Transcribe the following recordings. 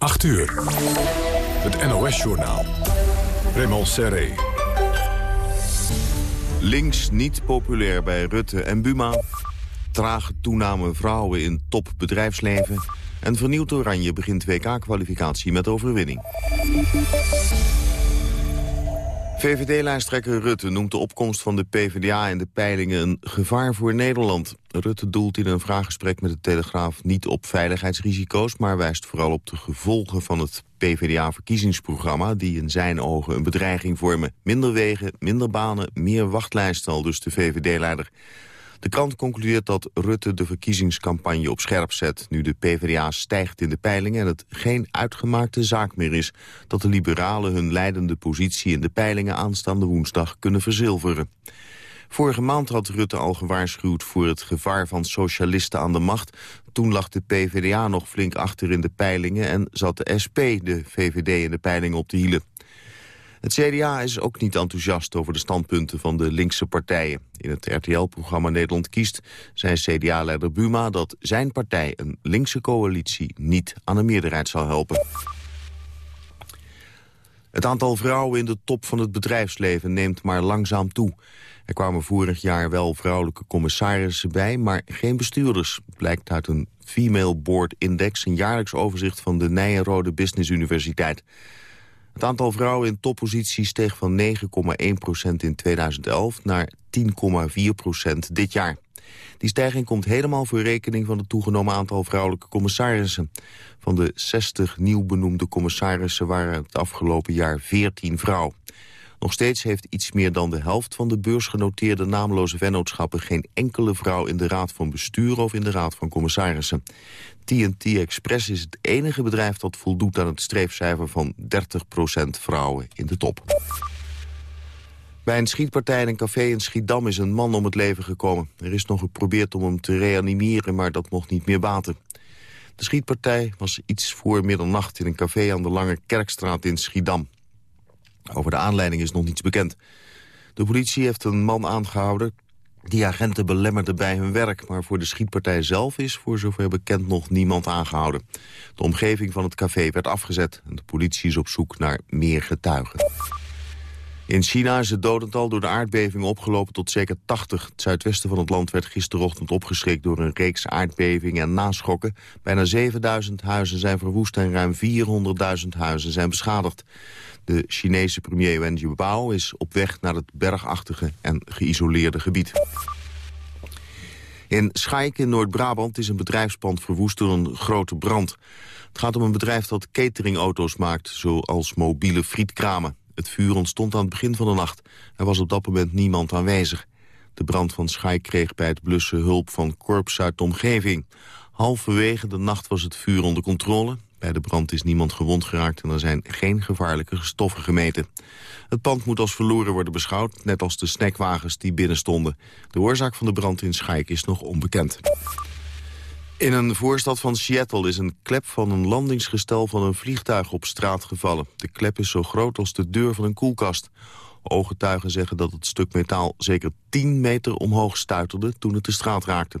8 uur. Het NOS-journaal. Raymond Serré. Links niet populair bij Rutte en Buma. Trage toename vrouwen in topbedrijfsleven. En vernieuwd Oranje begint WK-kwalificatie met overwinning. VVD-lijsttrekker Rutte noemt de opkomst van de PvdA in de peilingen een gevaar voor Nederland. Rutte doelt in een vraaggesprek met de Telegraaf niet op veiligheidsrisico's... maar wijst vooral op de gevolgen van het PvdA-verkiezingsprogramma... die in zijn ogen een bedreiging vormen. Minder wegen, minder banen, meer wachtlijsten al dus de VVD-leider. De krant concludeert dat Rutte de verkiezingscampagne op scherp zet... nu de PvdA stijgt in de peilingen en het geen uitgemaakte zaak meer is... dat de liberalen hun leidende positie in de peilingen aanstaande woensdag kunnen verzilveren. Vorige maand had Rutte al gewaarschuwd voor het gevaar van socialisten aan de macht. Toen lag de PvdA nog flink achter in de peilingen... en zat de SP de VVD in de peilingen op de hielen. Het CDA is ook niet enthousiast over de standpunten van de linkse partijen. In het RTL-programma Nederland kiest zei CDA-leider Buma dat zijn partij een linkse coalitie niet aan een meerderheid zal helpen. Het aantal vrouwen in de top van het bedrijfsleven neemt maar langzaam toe. Er kwamen vorig jaar wel vrouwelijke commissarissen bij, maar geen bestuurders. Blijkt uit een Female Board Index, een jaarlijks overzicht van de Nijenrode Business Universiteit. Het aantal vrouwen in topposities steeg van 9,1% in 2011 naar 10,4% dit jaar. Die stijging komt helemaal voor rekening van het toegenomen aantal vrouwelijke commissarissen. Van de 60 nieuw benoemde commissarissen waren het afgelopen jaar 14 vrouwen. Nog steeds heeft iets meer dan de helft van de beursgenoteerde naamloze vennootschappen geen enkele vrouw in de raad van bestuur of in de raad van commissarissen. TNT Express is het enige bedrijf dat voldoet aan het streefcijfer van 30% vrouwen in de top. Bij een schietpartij in een café in Schiedam is een man om het leven gekomen. Er is nog geprobeerd om hem te reanimeren, maar dat mocht niet meer baten. De schietpartij was iets voor middernacht in een café aan de Lange Kerkstraat in Schiedam. Over de aanleiding is nog niets bekend. De politie heeft een man aangehouden die agenten belemmerde bij hun werk. Maar voor de schietpartij zelf is voor zover bekend nog niemand aangehouden. De omgeving van het café werd afgezet en de politie is op zoek naar meer getuigen. In China is het dodental door de aardbeving opgelopen tot zeker 80. Het zuidwesten van het land werd gisterochtend opgeschrikt door een reeks aardbevingen en naschokken. Bijna 7000 huizen zijn verwoest en ruim 400.000 huizen zijn beschadigd. De Chinese premier Wen Jiabao is op weg naar het bergachtige en geïsoleerde gebied. In Schaik in Noord-Brabant is een bedrijfspand verwoest door een grote brand. Het gaat om een bedrijf dat cateringauto's maakt, zoals mobiele frietkramen. Het vuur ontstond aan het begin van de nacht. Er was op dat moment niemand aanwezig. De brand van Schaik kreeg bij het blussen hulp van korps uit de omgeving. Halverwege de nacht was het vuur onder controle. Bij de brand is niemand gewond geraakt en er zijn geen gevaarlijke stoffen gemeten. Het pand moet als verloren worden beschouwd, net als de snackwagens die binnen stonden. De oorzaak van de brand in Schaik is nog onbekend. In een voorstad van Seattle is een klep van een landingsgestel van een vliegtuig op straat gevallen. De klep is zo groot als de deur van een koelkast. Ooggetuigen zeggen dat het stuk metaal zeker 10 meter omhoog stuiterde toen het de straat raakte.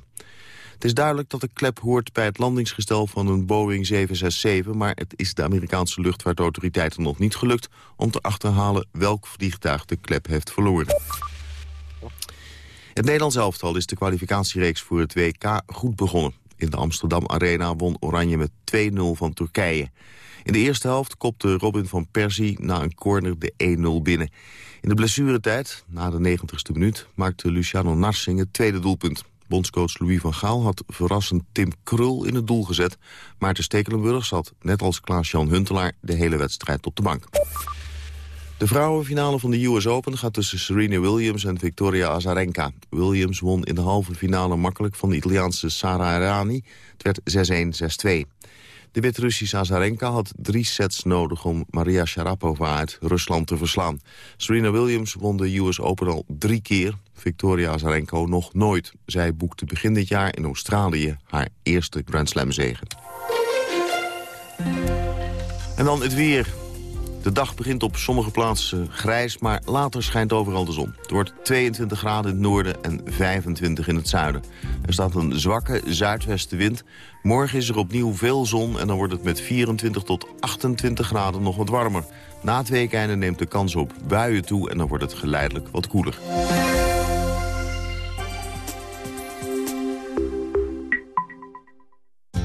Het is duidelijk dat de klep hoort bij het landingsgestel van een Boeing 767... maar het is de Amerikaanse luchtvaartautoriteiten nog niet gelukt... om te achterhalen welk vliegtuig de klep heeft verloren. Het Nederlands elftal is de kwalificatiereeks voor het WK goed begonnen. In de Amsterdam Arena won Oranje met 2-0 van Turkije. In de eerste helft kopte Robin van Persie na een corner de 1-0 binnen. In de blessuretijd, na de 90ste minuut, maakte Luciano Narsing het tweede doelpunt. Bondscoach Louis van Gaal had verrassend Tim Krul in het doel gezet. Maarten Stekelenburg zat, net als Klaas-Jan Huntelaar, de hele wedstrijd op de bank. De vrouwenfinale van de US Open gaat tussen Serena Williams en Victoria Azarenka. Williams won in de halve finale makkelijk van de Italiaanse Sara Errani. Het werd 6-1, 6-2. De Wit-Russische Azarenka had drie sets nodig om Maria Sharapova uit Rusland te verslaan. Serena Williams won de US Open al drie keer. Victoria Azarenka nog nooit. Zij boekte begin dit jaar in Australië haar eerste Grand Slam zegen. En dan het weer. De dag begint op sommige plaatsen grijs, maar later schijnt overal de zon. Het wordt 22 graden in het noorden en 25 in het zuiden. Er staat een zwakke zuidwestenwind. Morgen is er opnieuw veel zon en dan wordt het met 24 tot 28 graden nog wat warmer. Na het weekende neemt de kans op buien toe en dan wordt het geleidelijk wat koeler.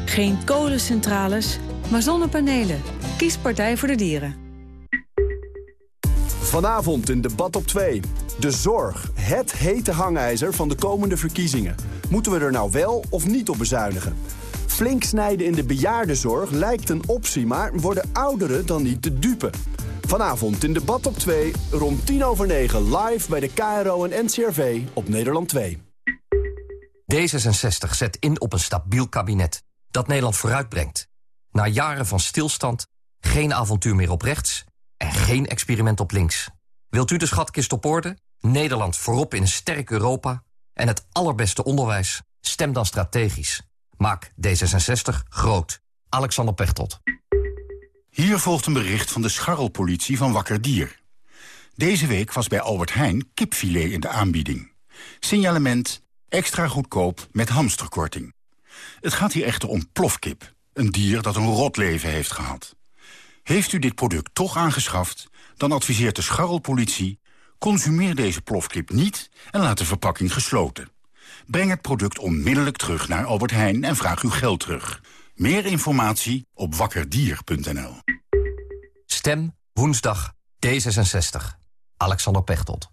Geen kolencentrales, maar zonnepanelen. Kies Partij voor de Dieren. Vanavond in debat op 2. De zorg, het hete hangijzer van de komende verkiezingen. Moeten we er nou wel of niet op bezuinigen? Flink snijden in de bejaardenzorg lijkt een optie, maar worden ouderen dan niet te dupe? Vanavond in debat op 2, rond 10 over 9, live bij de KRO en NCRV op Nederland 2. D66 zet in op een stabiel kabinet dat Nederland vooruitbrengt. Na jaren van stilstand, geen avontuur meer op rechts en geen experiment op links. Wilt u de schatkist op orde? Nederland voorop in sterk Europa en het allerbeste onderwijs? Stem dan strategisch. Maak D66 groot. Alexander Pechtold. Hier volgt een bericht van de scharrelpolitie van Wakker Dier. Deze week was bij Albert Heijn kipfilet in de aanbieding. Signalement extra goedkoop met hamsterkorting. Het gaat hier echter om plofkip, een dier dat een rot leven heeft gehad. Heeft u dit product toch aangeschaft, dan adviseert de scharrelpolitie... consumeer deze plofkip niet en laat de verpakking gesloten. Breng het product onmiddellijk terug naar Albert Heijn en vraag uw geld terug. Meer informatie op wakkerdier.nl. Stem woensdag D66. Alexander Pechtold.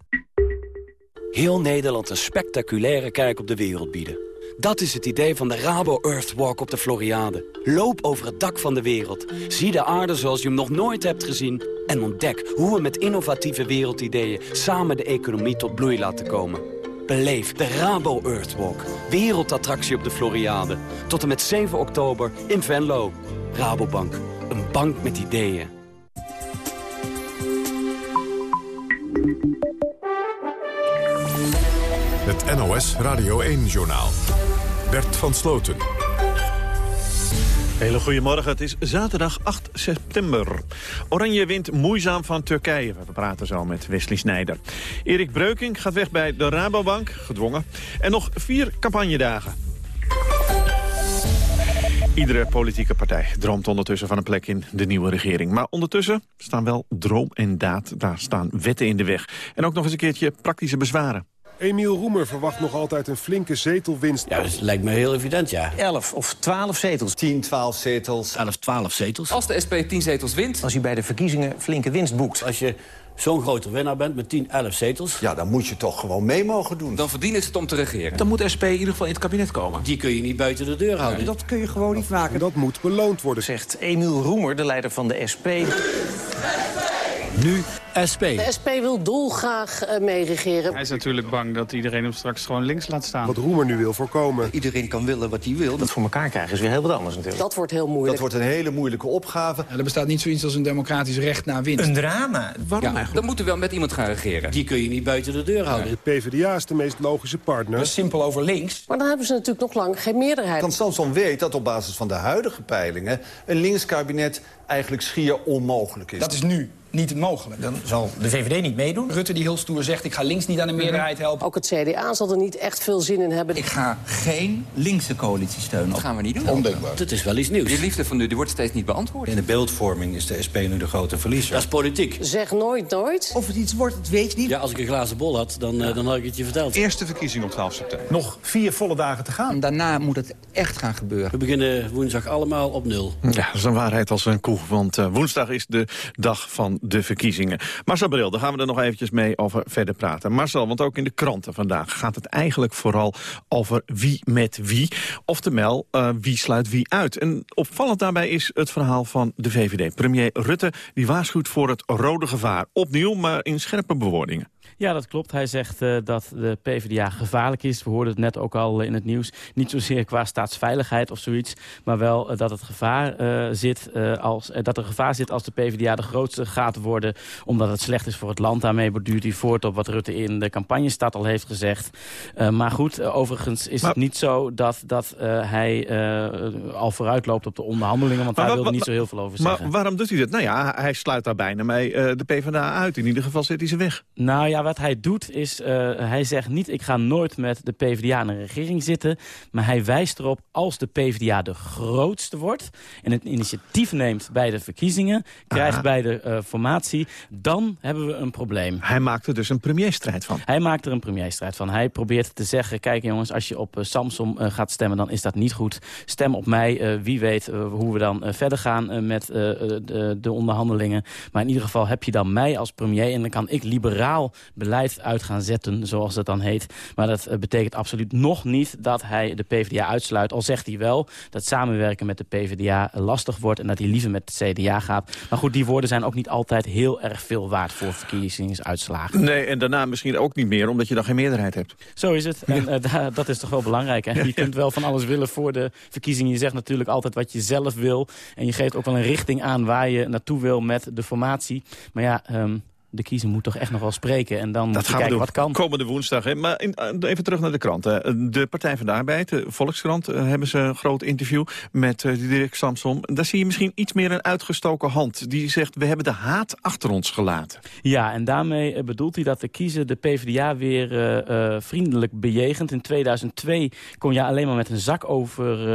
Heel Nederland een spectaculaire kijk op de wereld bieden. Dat is het idee van de Rabo Earthwalk op de Floriade. Loop over het dak van de wereld. Zie de aarde zoals je hem nog nooit hebt gezien. En ontdek hoe we met innovatieve wereldideeën... samen de economie tot bloei laten komen. Beleef de Rabo Earthwalk. Wereldattractie op de Floriade. Tot en met 7 oktober in Venlo. Rabobank. Een bank met ideeën. Het NOS Radio 1-journaal. Bert van Sloten. Hele goedemorgen, het is zaterdag 8 september. Oranje wint moeizaam van Turkije. We praten zo met Wesley Snijder. Erik Breukink gaat weg bij de Rabobank, gedwongen. En nog vier campagnedagen. Iedere politieke partij droomt ondertussen van een plek in de nieuwe regering. Maar ondertussen staan wel droom en daad, daar staan wetten in de weg. En ook nog eens een keertje praktische bezwaren. Emiel Roemer verwacht nog altijd een flinke zetelwinst. Ja, dat lijkt me heel evident, ja. 11 of 12 zetels. 10, 12 zetels. 11, 12 zetels. Als de SP 10 zetels wint. Als u bij de verkiezingen flinke winst boekt. Als je zo'n grote winnaar bent met 10, 11 zetels... Ja, dan moet je toch gewoon mee mogen doen. Dan verdienen ze het om te regeren. Dan moet SP in ieder geval in het kabinet komen. Die kun je niet buiten de deur houden. Dat kun je gewoon niet maken. En dat moet beloond worden. Zegt Emiel Roemer, de leider van de SP. Nu SP. De SP wil dolgraag uh, meeregeren. Hij is natuurlijk bang dat iedereen hem straks gewoon links laat staan. Wat Roemer nu wil voorkomen. Iedereen kan willen wat hij wil. Dat voor elkaar krijgen is weer heel wat anders natuurlijk. Dat wordt heel moeilijk. Dat wordt een hele moeilijke opgave. Ja, er bestaat niet zoiets als een democratisch recht naar winst. Een drama. Waarom ja, eigenlijk? Dan moeten we wel met iemand gaan regeren. Die kun je niet buiten de deur houden. De PvdA is de meest logische partner. Dat is simpel over links. Maar dan hebben ze natuurlijk nog lang geen meerderheid. Want Samson weet dat op basis van de huidige peilingen... een linkskabinet eigenlijk schier onmogelijk is. Dat is nu niet mogelijk. Dan zal de VVD niet meedoen. Rutte die heel stoer zegt, ik ga links niet aan de meerderheid helpen. Ook het CDA zal er niet echt veel zin in hebben. Ik ga geen linkse coalitie steunen. Dat gaan we niet doen. Ondenkbaar. Dat is wel iets nieuws. Die liefde van u die wordt steeds niet beantwoord. In de beeldvorming is de SP nu de grote verliezer. Dat is politiek. Zeg nooit nooit. Of het iets wordt, dat weet je niet. Ja, als ik een glazen bol had, dan, ja. uh, dan had ik het je verteld. Eerste verkiezing op 12 september. Nog vier volle dagen te gaan. En daarna moet het echt gaan gebeuren. We beginnen woensdag allemaal op nul. Ja, dat is een waarheid als een koe. Want uh, woensdag is de dag van de verkiezingen. Marcel Bril, daar gaan we er nog eventjes mee over verder praten. Marcel, want ook in de kranten vandaag gaat het eigenlijk vooral over wie met wie. Oftewel, uh, wie sluit wie uit. En opvallend daarbij is het verhaal van de VVD. Premier Rutte die waarschuwt voor het rode gevaar. Opnieuw, maar in scherpe bewoordingen. Ja, dat klopt. Hij zegt uh, dat de PvdA gevaarlijk is. We hoorden het net ook al in het nieuws. Niet zozeer qua staatsveiligheid of zoiets. Maar wel uh, dat, het gevaar, uh, zit, als, dat er gevaar zit als de PvdA de grootste gaat worden. Omdat het slecht is voor het land. Daarmee borduurt hij voort op wat Rutte in de campagnestad al heeft gezegd. maar goed, overigens is maar, het niet zo dat, dat hij al vooruit loopt op de onderhandelingen. Want daar wil hij niet zo heel veel over zeggen. Maar waarom doet hij dat? Nou ja, hij sluit daar bijna mee de PvdA uit. In ieder geval zet hij ze weg. Nou ja, wat hij doet is, uh, hij zegt niet... ik ga nooit met de PvdA in een regering zitten. Maar hij wijst erop, als de PvdA de grootste wordt... en het initiatief neemt bij de verkiezingen... krijgt bij de uh, formatie, dan hebben we een probleem. Hij maakt er dus een premierstrijd van. Hij maakt er een premierstrijd van. Hij probeert te zeggen, kijk jongens, als je op uh, Samsom gaat stemmen... dan is dat niet goed. Stem op mij, wie weet hoe we dan verder gaan met de, de onderhandelingen. Maar in ieder geval heb je dan mij als premier... en dan kan ik liberaal beleid uit gaan zetten, zoals het dan heet. Maar dat uh, betekent absoluut nog niet dat hij de PvdA uitsluit. Al zegt hij wel dat samenwerken met de PvdA lastig wordt... en dat hij liever met de CDA gaat. Maar goed, die woorden zijn ook niet altijd heel erg veel waard... voor verkiezingsuitslagen. Nee, en daarna misschien ook niet meer, omdat je dan geen meerderheid hebt. Zo is het. En uh, dat is toch wel belangrijk. Hè? Je kunt wel van alles willen voor de verkiezingen. Je zegt natuurlijk altijd wat je zelf wil. En je geeft ook wel een richting aan waar je naartoe wil met de formatie. Maar ja... Um, de kiezer moet toch echt nog wel spreken. En dan dat gaan kijken wat kan. Komende woensdag. Hè. Maar in, even terug naar de krant. Hè. De Partij van de Arbeid, de Volkskrant, uh, hebben ze een groot interview met uh, Dirk Samsom. Daar zie je misschien iets meer een uitgestoken hand. Die zegt, we hebben de haat achter ons gelaten. Ja, en daarmee uh, bedoelt hij dat de kiezer de PvdA weer vriendelijk bejegent. In 2002 kon je alleen maar met een zak over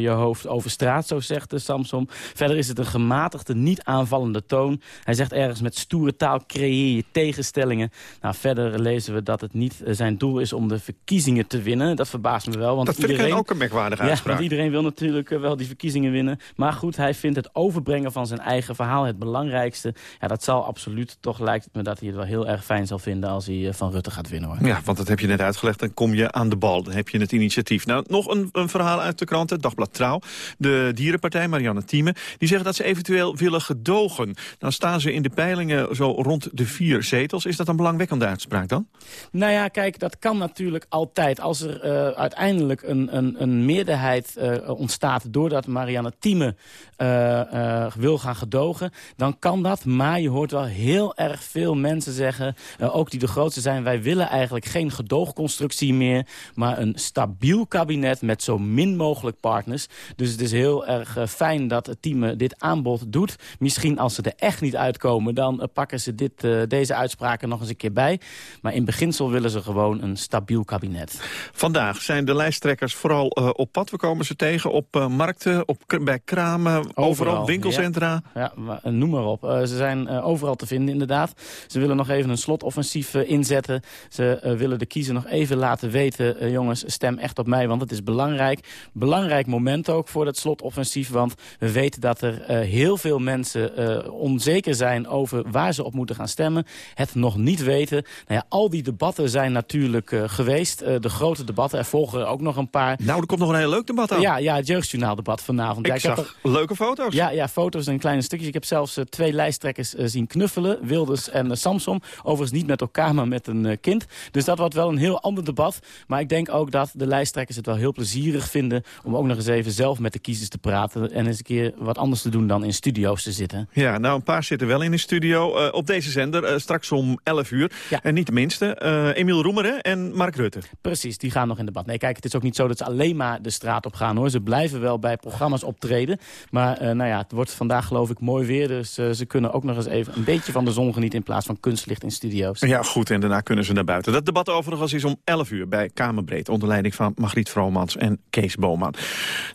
je hoofd over straat, zo zegt Samsom. Verder is het een gematigde, niet aanvallende toon. Hij zegt ergens met stoere taal creëer je tegenstellingen. Nou, verder lezen we dat het niet zijn doel is om de verkiezingen te winnen. Dat verbaast me wel. Want dat vind iedereen, ik ook een merkwaardige uitspraak. Ja, want iedereen wil natuurlijk wel die verkiezingen winnen. Maar goed, hij vindt het overbrengen van zijn eigen verhaal het belangrijkste. Ja, dat zal absoluut, toch lijkt het me dat hij het wel heel erg fijn zal vinden als hij van Rutte gaat winnen. Hoor. Ja, want dat heb je net uitgelegd. Dan kom je aan de bal. Dan heb je het initiatief. Nou, nog een, een verhaal uit de kranten. Dagblad Trouw. De dierenpartij, Marianne Thieme. Die zeggen dat ze eventueel willen gedogen. Dan staan ze in de peilingen zo rond de vier zetels. Is dat een belangwekkende uitspraak dan? Nou ja, kijk, dat kan natuurlijk altijd. Als er uh, uiteindelijk een, een, een meerderheid uh, ontstaat... doordat Marianne Thieme uh, wil gaan gedogen, dan kan dat. Maar je hoort wel heel erg veel mensen zeggen... ook die de grootste zijn, wij willen eigenlijk geen gedoogconstructie meer... maar een stabiel kabinet met zo min mogelijk partners. Dus het is heel erg fijn dat Thieme dit aanbod doet. Misschien als ze er echt niet uitkomen, dan pakken ze dit dit, uh, deze uitspraken nog eens een keer bij. Maar in beginsel willen ze gewoon een stabiel kabinet. Vandaag zijn de lijsttrekkers vooral uh, op pad. We komen ze tegen op uh, markten, op, bij kramen, overal, overal winkelcentra. Ja, ja, noem maar op. ze zijn overal te vinden inderdaad. Ze willen nog even een slotoffensief inzetten. Ze willen de kiezer nog even laten weten... jongens, stem echt op mij, want het is belangrijk. Belangrijk moment ook voor dat slotoffensief. Want we weten dat er heel veel mensen onzeker zijn... over waar ze op moeten gaan stemmen. Het nog niet weten. Nou ja, al die debatten zijn natuurlijk uh, geweest. Uh, de grote debatten. Er volgen er ook nog een paar. Nou, er komt nog een heel leuk debat aan. Ja, ja het jeugdjournaaldebat vanavond. Ik, ja, ik zag er... leuke foto's. Ja, ja, foto's en kleine stukjes. Ik heb zelfs uh, twee lijsttrekkers zien knuffelen. Wilders en Samson. Overigens niet met elkaar, maar met een kind. Dus dat wordt wel een heel ander debat. Maar ik denk ook dat de lijsttrekkers het wel heel plezierig vinden... om ook nog eens even zelf met de kiezers te praten... en eens een keer wat anders te doen dan in studio's te zitten. Ja, nou, een paar zitten wel in de studio. op deze zender uh, straks om 11 uur. Ja. En niet de minste, uh, Emiel Roemeren en Mark Rutte. Precies, die gaan nog in debat. Nee, kijk, het is ook niet zo dat ze alleen maar de straat op gaan. hoor. Ze blijven wel bij programma's optreden. Maar uh, nou ja, het wordt vandaag geloof ik mooi weer. Dus ze kunnen ook nog eens even een beetje van de zon genieten... in plaats van kunstlicht in studio's. Ja, goed. En daarna kunnen ze naar buiten. Dat debat overigens is om 11 uur bij Kamerbreed... onder leiding van Margriet Vromans en Kees Boman.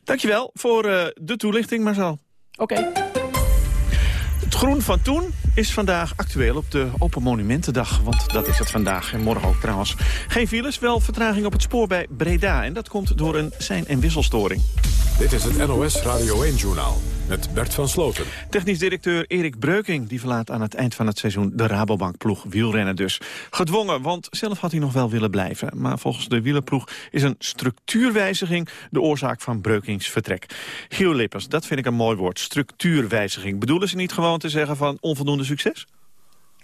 Dankjewel voor de toelichting, Marcel. Oké. Okay. Groen van toen is vandaag actueel op de Open Monumentendag. Want dat is het vandaag en morgen ook trouwens. Geen files, wel vertraging op het spoor bij Breda. En dat komt door een sein- en wisselstoring. Dit is het NOS Radio 1-journaal met Bert van Sloten. Technisch directeur Erik Breuking die verlaat aan het eind van het seizoen de Rabobankploeg wielrennen dus. Gedwongen, want zelf had hij nog wel willen blijven. Maar volgens de wielerploeg is een structuurwijziging de oorzaak van Breukings vertrek. Giel Lippers, dat vind ik een mooi woord, structuurwijziging. Bedoelen ze niet gewoon te zeggen van onvoldoende succes?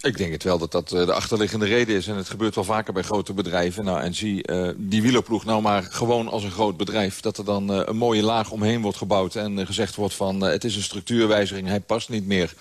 Ik denk het wel dat dat de achterliggende reden is. En het gebeurt wel vaker bij grote bedrijven. Nou, en zie uh, die wielerploeg nou maar gewoon als een groot bedrijf. Dat er dan uh, een mooie laag omheen wordt gebouwd. En gezegd wordt van het is een structuurwijziging, hij past niet meer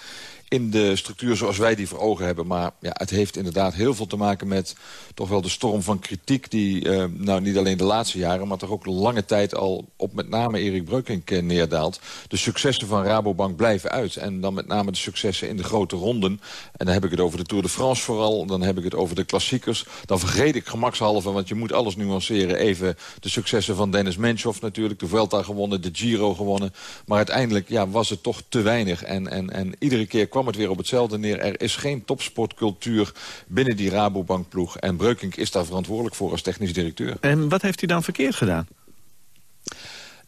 in de structuur zoals wij die voor ogen hebben. Maar ja, het heeft inderdaad heel veel te maken met toch wel de storm van kritiek... die uh, nou niet alleen de laatste jaren, maar toch ook lange tijd al op met name Erik Breukink uh, neerdaalt. De successen van Rabobank blijven uit. En dan met name de successen in de grote ronden. En dan heb ik het over de Tour de France vooral. Dan heb ik het over de klassiekers. Dan vergeet ik gemakshalve, want je moet alles nuanceren... even de successen van Dennis Menchoff natuurlijk. De Vuelta gewonnen, de Giro gewonnen. Maar uiteindelijk ja, was het toch te weinig. En, en, en iedere keer kwam het weer op hetzelfde neer. Er is geen topsportcultuur binnen die Rabobankploeg. En Breukink is daar verantwoordelijk voor als technisch directeur. En wat heeft hij dan verkeerd gedaan?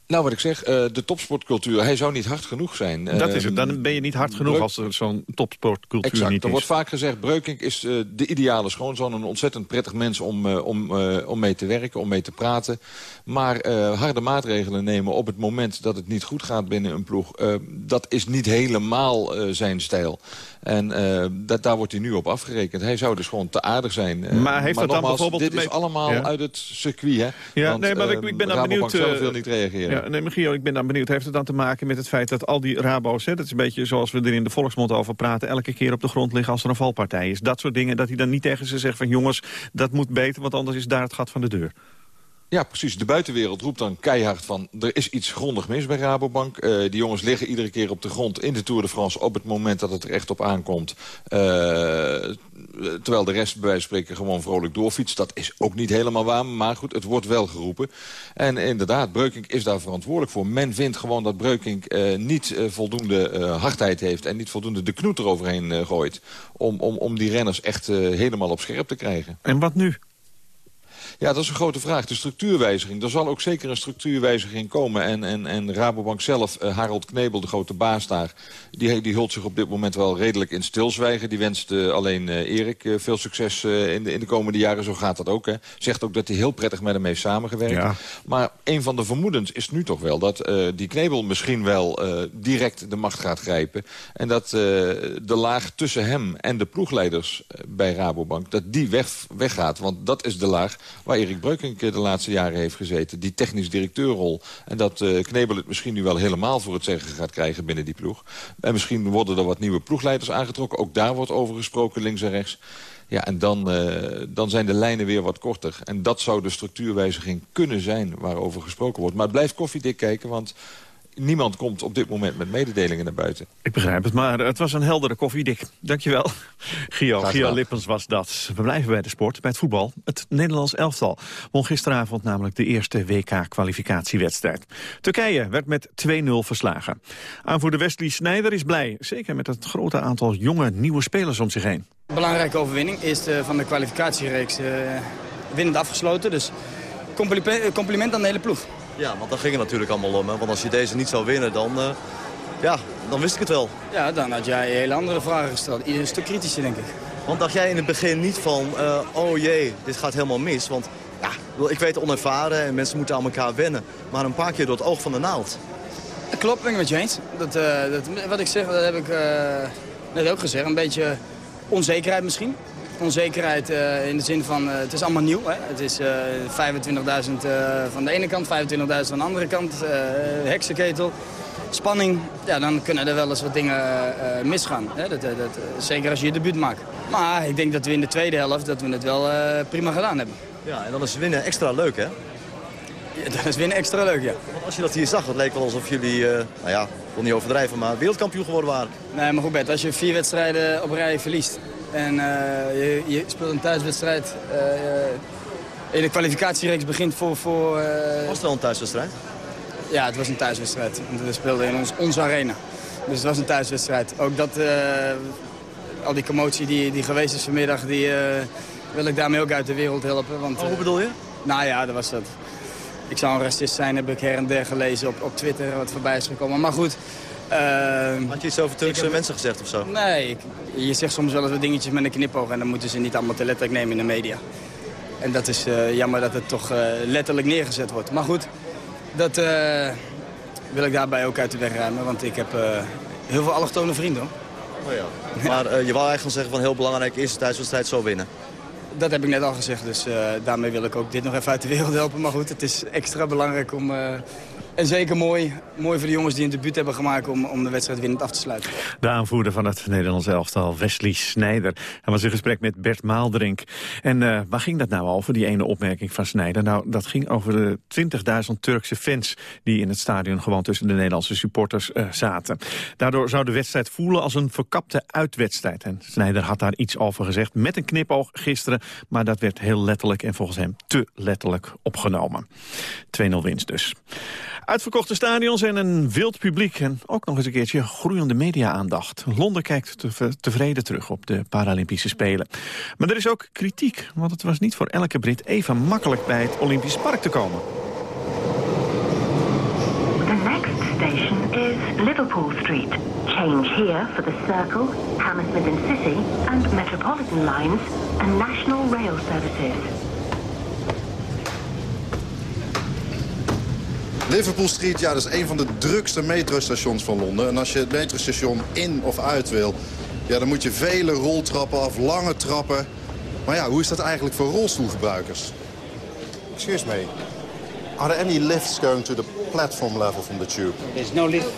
Nou, wat ik zeg, uh, de topsportcultuur, hij zou niet hard genoeg zijn. Dat is het, dan ben je niet hard genoeg Breuk... als er zo'n topsportcultuur exact, niet er wordt vaak gezegd, Breukink is uh, de ideale schoonzoon... een ontzettend prettig mens om, uh, om, om mee te werken, om mee te praten. Maar harde maatregelen nemen op het moment dat het niet goed gaat binnen een ploeg... dat is niet helemaal zijn stijl. En uh, dat, daar wordt hij nu op afgerekend. Hij zou dus gewoon te aardig zijn. Uh, maar heeft maar dat dan bijvoorbeeld... Dit is allemaal ja. uit het circuit, hè? Ja, Want, nee, maar ik, ik ben dan benieuwd... zelf wil niet reageren. Ja, nee, Michiel, ik ben dan benieuwd. Heeft het dan te maken met het feit dat al die Rabo's... Hè, dat is een beetje zoals we er in de volksmond over praten... elke keer op de grond liggen als er een valpartij is. Dat soort dingen, dat hij dan niet tegen ze zegt van... jongens, dat moet beter, want anders is daar het gat van de deur. Ja, precies. De buitenwereld roept dan keihard van... er is iets grondig mis bij Rabobank. Uh, die jongens liggen iedere keer op de grond in de Tour de France... op het moment dat het er echt op aankomt. Uh, terwijl de rest bij wijze van spreken gewoon vrolijk doorfietst. Dat is ook niet helemaal waar, maar goed, het wordt wel geroepen. En inderdaad, Breukink is daar verantwoordelijk voor. Men vindt gewoon dat Breukink uh, niet voldoende hardheid heeft... en niet voldoende de knoet eroverheen gooit... Om, om, om die renners echt helemaal op scherp te krijgen. En wat nu? Ja, dat is een grote vraag. De structuurwijziging. Er zal ook zeker een structuurwijziging komen. En, en, en Rabobank zelf, uh, Harold Knebel, de grote baas daar... die, die hult zich op dit moment wel redelijk in stilzwijgen. Die wenst uh, alleen uh, Erik veel succes in, de, in de komende jaren. Zo gaat dat ook. Hè. Zegt ook dat hij heel prettig met hem heeft samengewerkt. Ja. Maar een van de vermoedens is nu toch wel... dat die Knebel misschien wel direct de macht gaat grijpen. En dat de laag tussen hem en de ploegleiders bij Rabobank... dat die weg, weggaat. Want dat is de laag waar Erik Breukink de laatste jaren heeft gezeten. Die technisch directeurrol. En dat uh, Knebel het misschien nu wel helemaal voor het zeggen gaat krijgen binnen die ploeg. En misschien worden er wat nieuwe ploegleiders aangetrokken. Ook daar wordt over gesproken, links en rechts. Ja, en dan, uh, dan zijn de lijnen weer wat korter. En dat zou de structuurwijziging kunnen zijn waarover gesproken wordt. Maar het blijft koffiedik kijken, want niemand komt op dit moment met mededelingen naar buiten. Ik begrijp het, maar het was een heldere koffiedik. Dankjewel. Gio, Gio Lippens was dat. We blijven bij de sport, bij het voetbal. Het Nederlands elftal won gisteravond namelijk de eerste WK-kwalificatiewedstrijd. Turkije werd met 2-0 verslagen. Aanvoerder Wesley Sneijder is blij. Zeker met het grote aantal jonge, nieuwe spelers om zich heen. Belangrijke overwinning. Eerste van de kwalificatiereeks uh, winnend afgesloten. Dus compliment, compliment aan de hele ploeg. Ja, want daar ging het natuurlijk allemaal om. Hè? Want als je deze niet zou winnen, dan, uh, ja, dan wist ik het wel. Ja, dan had jij hele andere vragen gesteld. Een stuk kritischer, denk ik. Want dacht jij in het begin niet van, uh, oh jee, dit gaat helemaal mis. Want ja, ik weet onervaren en mensen moeten aan elkaar wennen. Maar een paar keer door het oog van de naald. Dat klopt, ben ik met je eens. Dat, uh, dat, wat ik zeg, dat heb ik net ook gezegd. Een beetje onzekerheid misschien onzekerheid uh, in de zin van, uh, het is allemaal nieuw. Hè? Het is uh, 25.000 van de ene kant, 25.000 van de andere kant, heksenketel. Spanning, ja, dan kunnen er wel eens wat dingen misgaan. Hè? Dat, dat, zeker als je je debuut maakt. Maar ik denk dat we in de tweede helft dat we het wel prima gedaan hebben. Ja, en dan is winnen extra leuk, hè? Ja, dan is winnen extra leuk, ja. Want als je dat hier zag, het leek wel alsof jullie, nou ja, ik wil niet overdrijven, maar wereldkampioen geworden waren. Nee, maar goed, Bert, als je vier wedstrijden op rij verliest en uh, je, je, speelt een thuiswedstrijd. In de kwalificatiereeks begint voor... voor. Was het wel een thuiswedstrijd? Ja, het was een thuiswedstrijd. We speelden in ons, onze arena. Dus het was een thuiswedstrijd. Ook dat, al die commotie die, die geweest is vanmiddag, die wil ik daarmee ook uit de wereld helpen. Want, oh, hoe bedoel je? Nou ja, dat was dat. Ik zou een racist zijn, heb ik her en der gelezen op, op Twitter, wat voorbij is gekomen. Maar goed, Uh, Had je iets over Turkse heb... mensen gezegd of zo? Nee, ik, je zegt soms wel eens wat dingetjes met een knipoog... en dan moeten ze niet allemaal te letterlijk nemen in de media. En dat is uh, jammer dat het toch uh, letterlijk neergezet wordt. Maar goed, dat eh, wil ik daarbij ook uit de weg ruimen. Want ik heb heel veel allochtone vrienden. Hoor. Oh ja. Maar je wou eigenlijk zeggen van heel belangrijk is de thuiswedstrijd zo winnen. Dat heb ik net al gezegd, dus daarmee wil ik ook dit nog even uit de wereld helpen. Maar goed, het is extra belangrijk om En zeker mooi, mooi voor de jongens die een debuut hebben gemaakt om, om de wedstrijd winnend af te sluiten. De aanvoerder van het Nederlands elftal, Wesley Snijder. Hij was in gesprek met Bert Maaldrink. En uh, waar ging dat nou over, die ene opmerking van Snijder? Nou, dat ging over de 20.000 Turkse fans... die in het stadion gewoon tussen de Nederlandse supporters uh, zaten. Daardoor zou de wedstrijd voelen als een verkapte uitwedstrijd. En Snijder had daar iets over gezegd met een knipoog gisteren... maar dat werd heel letterlijk en volgens hem te letterlijk opgenomen. 2-0 winst dus. Uitverkochte stadions en een wild publiek. En ook nog eens een keertje groeiende media-aandacht. Londen kijkt te tevreden terug op de Paralympische Spelen. Maar er is ook kritiek, want het was niet voor elke Brit even makkelijk bij het Olympisch Park te komen. The next station is Liverpool Street. Change here for the Circle, Hammersmith and City and Metropolitan Lines and National Rail Services. Liverpool Street, ja, dat is een van de drukste metrostations van Londen. En als je het metrostation in of uit wil, ja, dan moet je vele roltrappen af, lange trappen. Maar ja, hoe is dat eigenlijk voor rolstoelgebruikers? Excuse me. Are there any lifts going to the platform level from the tube? There's no lift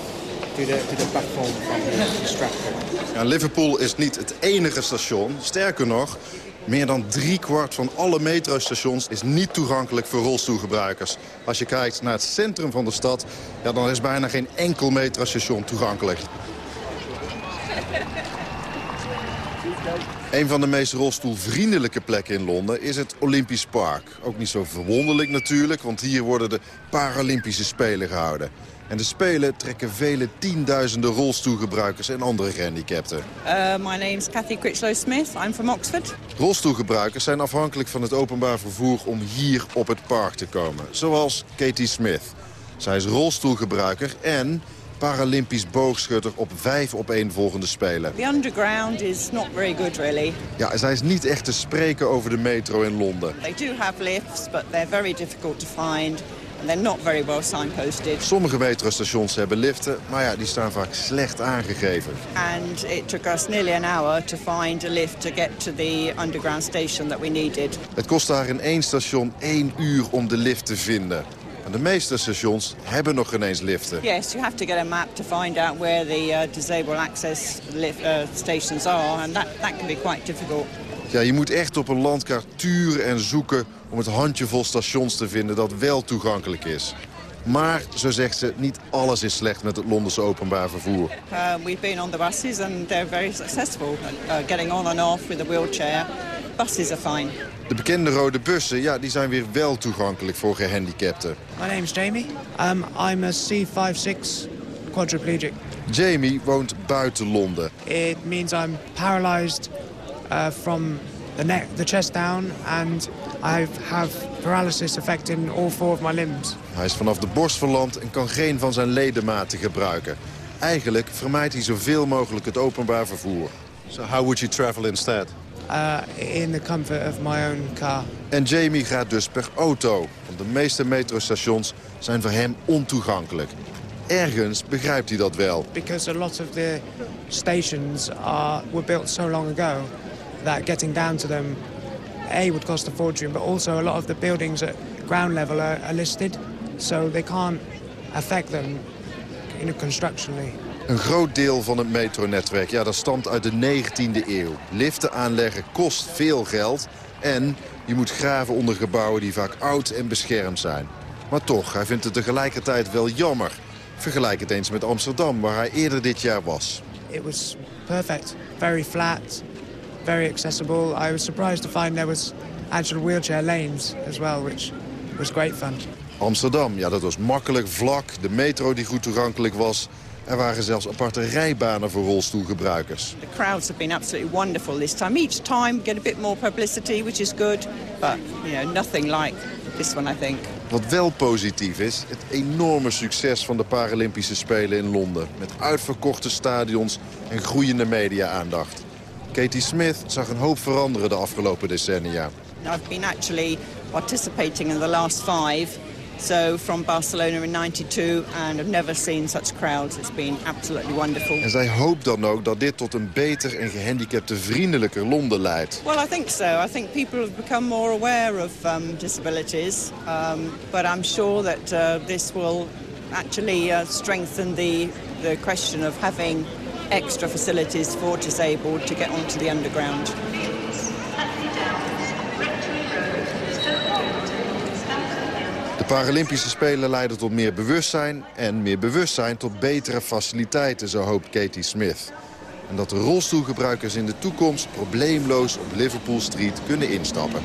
to the, to the platform from the Stratford. Ja, Liverpool is niet het enige station. Sterker nog, meer dan driekwart van alle metrostations is niet toegankelijk voor rolstoelgebruikers. Als je kijkt naar het centrum van de stad, ja, dan is bijna geen enkel metrostation toegankelijk. Een van de meest rolstoelvriendelijke plekken in Londen is het Olympisch Park. Ook niet zo verwonderlijk natuurlijk, want hier worden de Paralympische Spelen gehouden. En de Spelen trekken vele tienduizenden rolstoelgebruikers en andere gehandicapten. Uh, my name is Cathy Critchlow-Smith. I'm from Oxford. Rolstoelgebruikers zijn afhankelijk van het openbaar vervoer om hier op het park te komen. Zoals Katie Smith. Zij is rolstoelgebruiker en Paralympisch boogschutter op vijf opeenvolgende spelen. The underground is not very good, really. Ja, zij is niet echt te spreken over de metro in Londen. They do have lifts, but they're very difficult to find. And they're not very well signposted. Sommige metrostations hebben liften, maar ja, die staan vaak slecht aangegeven. And it took us nearly an hour to find a lift to get to the underground station that we needed. Het kost daar in één station één uur om de lift te vinden. En de meeste stations hebben nog geen eens liften. Yes, you have to get a map to find out where the uh, disabled access lift, uh, stations are. And that, that can be quite difficult. Ja, je moet echt op een landkaart turen en zoeken om het handjevol stations te vinden dat wel toegankelijk is. Maar, zo zegt ze, niet alles is slecht met het Londense openbaar vervoer. Uh, we've been on the buses and they're very successful. Uh, getting on and off with a wheelchair. Buses are fine. De bekende rode bussen, ja, die zijn weer wel toegankelijk voor gehandicapten. My name is Jamie. Um, I'm a C56 quadriplegic. Jamie woont buiten Londen. It means I'm paralyzed uh, from the neck, the chest down, and I have paralysis affecting all four of my limbs. Hij is vanaf de borst verlamd en kan geen van zijn ledematen gebruiken. Eigenlijk vermijdt hij zoveel mogelijk het openbaar vervoer. So how would you travel instead? Uh, in the comfort of my own car. En Jamie gaat dus per auto, want de meeste metrostations zijn voor hem ontoegankelijk. Ergens begrijpt hij dat wel. Because a lot of the stations are, were built so long ago that getting down to them A would cost a fortune, but also a lot of the buildings at ground level are, are listed, so they can't affect them in a constructionally. Een groot deel van het metronetwerk ja, dat stamt uit de 19e eeuw. Liften aanleggen kost veel geld en je moet graven onder gebouwen die vaak oud en beschermd zijn. Maar toch, hij vindt het tegelijkertijd wel jammer. Vergelijk het eens met Amsterdam, waar hij eerder dit jaar was. It was perfect, very flat, very accessible. I was surprised to find there was actual wheelchair lanes as well, which was great fun. Amsterdam, ja, dat was makkelijk, vlak, de metro die goed toegankelijk was. Er waren zelfs aparte rijbanen voor rolstoelgebruikers. The crowds have been absolutely wonderful this time. Each time we get a bit more publicity, which is good. But, you know, nothing like this one, I think. Wat wel positief is, het enorme succes van de Paralympische Spelen in Londen. Met uitverkochte stadions en groeiende media-aandacht. Katie Smith zag een hoop veranderen de afgelopen decennia. I've been actually participating in the last five. So from Barcelona in 92 and I've never seen such crowds. It's been absolutely wonderful. En zij hoopt dan ook dat dit tot een beter en gehandicapte vriendelijker Londen leidt. Well, I think so. I think people have become more aware of um, disabilities. Um, but I'm sure that uh, this will actually uh, strengthen the, the question of having extra facilities for disabled to get onto the underground. De Paralympische Spelen leiden tot meer bewustzijn... en meer bewustzijn tot betere faciliteiten, zo hoopt Katie Smith. En dat de rolstoelgebruikers in de toekomst probleemloos op Liverpool Street kunnen instappen.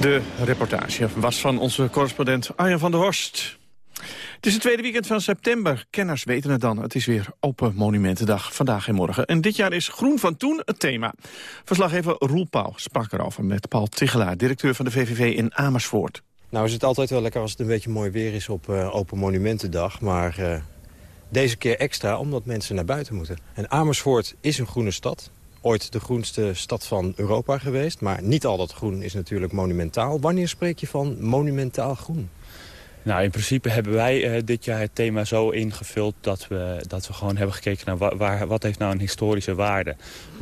De reportage was van onze correspondent Arjen van der Horst. Het is het tweede weekend van september. Kenners weten het dan. Het is weer Open Monumentendag, vandaag en morgen. En dit jaar is Groen van Toen het thema. Verslaggever Roel Pauw sprak erover met Paul Tichelaar... directeur van de VVV in Amersfoort. Nou is het altijd wel lekker als het een beetje mooi weer is op uh, Open Monumentendag. Maar uh, deze keer extra omdat mensen naar buiten moeten. En Amersfoort is een groene stad. Ooit de groenste stad van Europa geweest. Maar niet al dat groen is natuurlijk monumentaal. Wanneer spreek je van monumentaal groen? Nou, in principe hebben wij uh, dit jaar het thema zo ingevuld... dat we, dat we gewoon hebben gekeken naar waar, waar, wat heeft nou een historische waarde.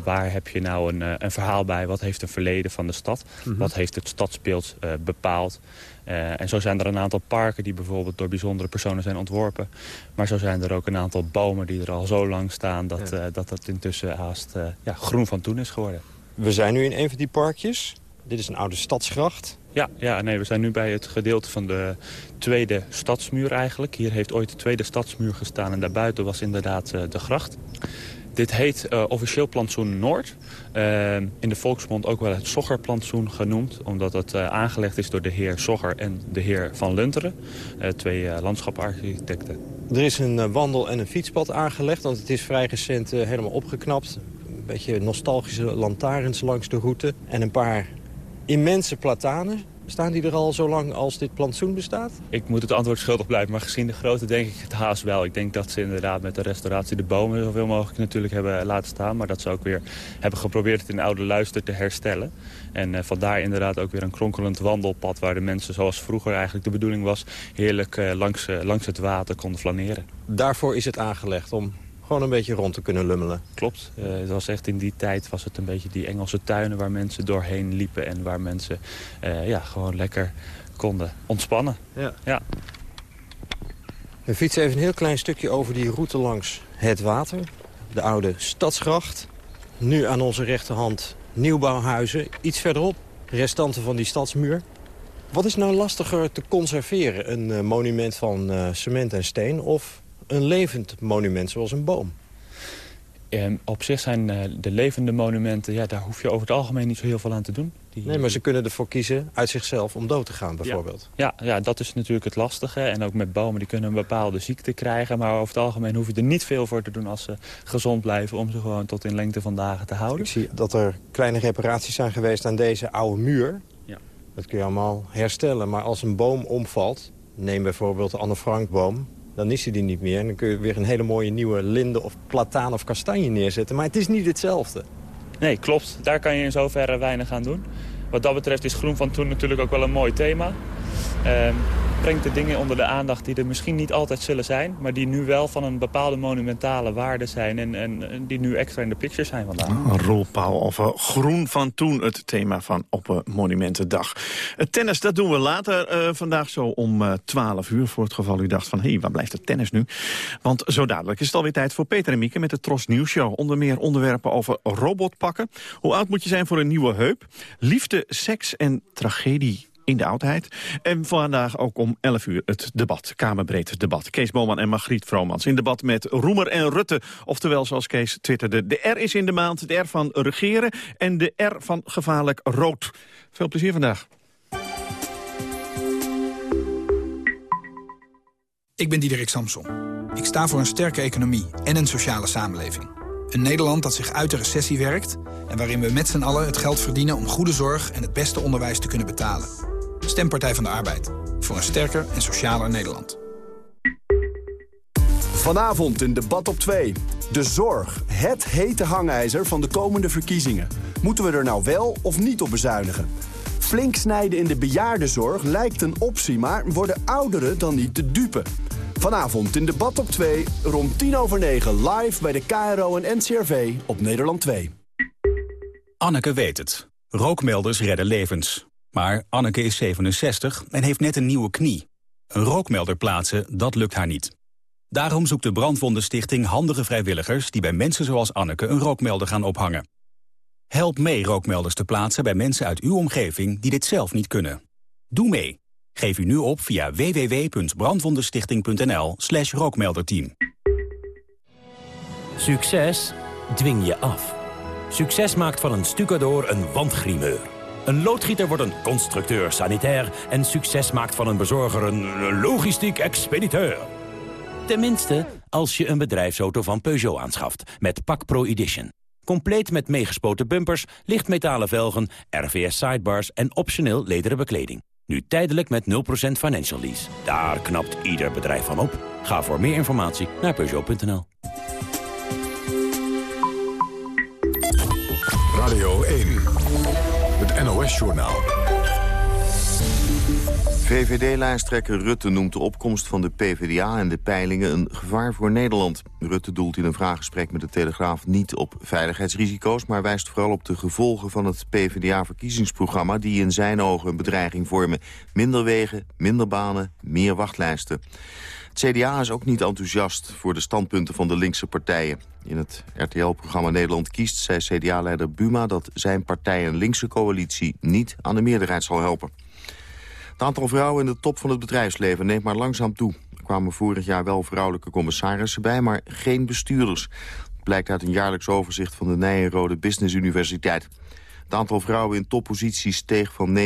Waar heb je nou een, uh, een verhaal bij? Wat heeft een verleden van de stad? Mm -hmm. Wat heeft het stadsbeeld uh, bepaald? En zo zijn er een aantal parken die bijvoorbeeld door bijzondere personen zijn ontworpen. Maar zo zijn er ook een aantal bomen die er al zo lang staan... dat ja. dat het intussen haast ja, groen van toen is geworden. We zijn nu in een van die parkjes. Dit is een oude stadsgracht. Ja, ja, nee, we zijn nu bij het gedeelte van de tweede stadsmuur eigenlijk. Hier heeft ooit de tweede stadsmuur gestaan en daarbuiten was inderdaad de gracht. Dit heet uh, officieel plantsoen Noord. Uh, in de volksmond ook wel het Soggerplantsoen genoemd. Omdat het uh, aangelegd is door de heer Sogger en de heer Van Lunteren. twee landschapsarchitecten. Er is een wandel- en een fietspad aangelegd. Want het is vrij recent helemaal opgeknapt. Een beetje nostalgische lantaarns langs de route. En een paar immense platanen. Staan die er al zo lang als dit plantsoen bestaat? Ik moet het antwoord schuldig blijven, maar gezien de grootte denk ik het haast wel. Ik denk dat ze inderdaad met de restauratie de bomen zoveel mogelijk natuurlijk hebben laten staan. Maar dat ze ook weer hebben geprobeerd het in oude luister te herstellen. En uh, vandaar inderdaad ook weer een kronkelend wandelpad... waar de mensen zoals vroeger eigenlijk de bedoeling was... heerlijk uh, langs, uh, langs het water konden flaneren. Daarvoor is het aangelegd om gewoon een beetje rond te kunnen lummelen. Klopt. Uh, het was echt in die tijd was het een beetje die Engelse tuinen waar mensen doorheen liepen. En waar mensen uh, ja, gewoon lekker konden ontspannen. Ja. ja. We fietsen even een heel klein stukje over die route langs het water. De oude stadsgracht. Nu aan onze rechterhand nieuwbouwhuizen. Iets verderop restanten van die stadsmuur. Wat is nou lastiger te conserveren? Een uh, monument van uh, cement en steen of een levend monument zoals een boom? En op zich zijn uh, de levende monumenten, ja, daar hoef je over het algemeen niet zo heel veel aan te doen. Die, nee, maar ze kunnen ervoor kiezen uit zichzelf om dood te gaan bijvoorbeeld. Ja, ja, ja, dat is natuurlijk het lastige. En ook met bomen, die kunnen een bepaalde ziekte krijgen. Maar over het algemeen hoef je er niet veel voor te doen als ze gezond blijven... om ze gewoon tot in lengte van dagen te houden. Ik zie dat er kleine reparaties zijn geweest aan deze oude muur. Ja. Dat kun je allemaal herstellen. Maar als een boom omvalt, neem bijvoorbeeld de Anne Frankboom dan is hij die niet meer. En dan kun je weer een hele mooie nieuwe linde of plataan of kastanje neerzetten. Maar het is niet hetzelfde. Nee, klopt. Daar kan je in zoverre weinig aan doen. Wat dat betreft is Groen van Toen natuurlijk ook wel een mooi thema. Uh, brengt de dingen onder de aandacht die er misschien niet altijd zullen zijn... maar die nu wel van een bepaalde monumentale waarde zijn... en, en, die nu extra in de picture zijn vandaag. Een rolpaal over Groen van Toen, het thema van Open Monumentendag. Het tennis, dat doen we later uh, vandaag zo om uh, 12 uur... voor het geval u dacht van, hé, hey, waar blijft het tennis nu? Want zo dadelijk is het alweer tijd voor Peter en Mieke... met de Tros Nieuws Show. Onder meer onderwerpen over robotpakken. Hoe oud moet je zijn voor een nieuwe heup? Liefde, seks en tragedie in de oudheid. En vandaag ook om 11 uur het debat, Kamerbreed debat. Kees Boman en Margriet Vromans in debat met Roemer en Rutte. Oftewel, zoals Kees twitterde, de R is in de maand, de R van regeren... en de R van gevaarlijk rood. Veel plezier vandaag. Ik ben Diederik Samson. Ik sta voor een sterke economie en een sociale samenleving. Een Nederland dat zich uit de recessie werkt... en waarin we met z'n allen het geld verdienen om goede zorg... en het beste onderwijs te kunnen betalen. Stem Partij van de Arbeid. Voor een sterker en socialer Nederland. Vanavond in debat op 2. De zorg. Het hete hangijzer van de komende verkiezingen. Moeten we er nou wel of niet op bezuinigen? Flink snijden in de bejaardenzorg lijkt een optie... maar worden ouderen dan niet te dupe? Vanavond in debat op 2, rond 10 over 9... live bij de KRO en NCRV op Nederland 2. Anneke weet het. Rookmelders redden levens. Maar Anneke is 67 en heeft net een nieuwe knie. Een rookmelder plaatsen, dat lukt haar niet. Daarom zoekt de Brandwondenstichting handige vrijwilligers... die bij mensen zoals Anneke een rookmelder gaan ophangen. Help mee rookmelders te plaatsen bij mensen uit uw omgeving... die dit zelf niet kunnen. Doe mee. Geef u nu op via www.brandwondenstichting.nl slash rookmelderteam. Succes dwing je af. Succes maakt van een stucador een wandgrimeur. Een loodgieter wordt een constructeur sanitair... en succes maakt van een bezorger een logistiek expediteur. Tenminste, als je een bedrijfsauto van Peugeot aanschaft met Pak Pro Edition. Compleet met meegespoten bumpers, lichtmetalen velgen, RVS sidebars en optioneel lederen bekleding. Nu tijdelijk met 0% financial lease. Daar knapt ieder bedrijf van op. Ga voor meer informatie naar Peugeot.nl. Radio 1, het NOS-journaal. VVD-lijsttrekker Rutte noemt de opkomst van de PvdA en de peilingen een gevaar voor Nederland. Rutte doelt in een vraaggesprek met de Telegraaf niet op veiligheidsrisico's... maar wijst vooral op de gevolgen van het PvdA-verkiezingsprogramma... die in zijn ogen een bedreiging vormen. Minder wegen, minder banen, meer wachtlijsten. Het CDA is ook niet enthousiast voor de standpunten van de linkse partijen. In het RTL-programma Nederland kiest zei CDA-leider Buma... dat zijn partij een linkse coalitie niet aan de meerderheid zal helpen. Het aantal vrouwen in de top van het bedrijfsleven neemt maar langzaam toe. Er kwamen vorig jaar wel vrouwelijke commissarissen bij, maar geen bestuurders. Dat blijkt uit een jaarlijks overzicht van de Nijenrode Business Universiteit. Het aantal vrouwen in topposities steeg van 9,1%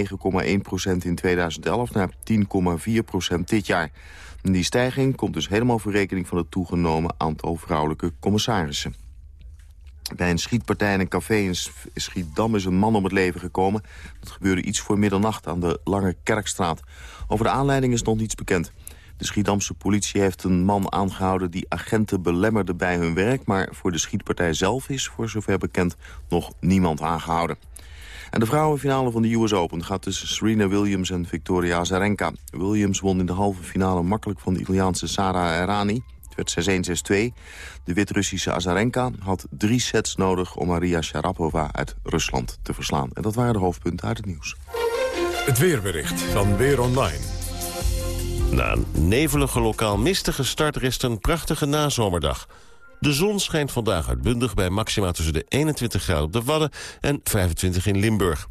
in 2011 naar 10,4% dit jaar. Die stijging komt dus helemaal voor rekening van het toegenomen aantal vrouwelijke commissarissen. Bij een schietpartij in een café in Schiedam is een man om het leven gekomen. Dat gebeurde iets voor middernacht aan de Lange Kerkstraat. Over de aanleiding is nog niets bekend. De Schiedamse politie heeft een man aangehouden die agenten belemmerde bij hun werk... maar voor de schietpartij zelf is, voor zover bekend, nog niemand aangehouden. En de vrouwenfinale van de US Open gaat tussen Serena Williams en Victoria Azarenka. Williams won in de halve finale makkelijk van de Italiaanse Sara Errani. Het werd 6-1, 6-2. De Wit-Russische Azarenka had drie sets nodig om Maria Sharapova uit Rusland te verslaan. En dat waren de hoofdpunten uit het nieuws. Het weerbericht van Weer Online. Na een nevelige lokaal mistige start rest een prachtige nazomerdag. De zon schijnt vandaag uitbundig bij maxima tussen de 21 graden op de Wadden en 25 in Limburg.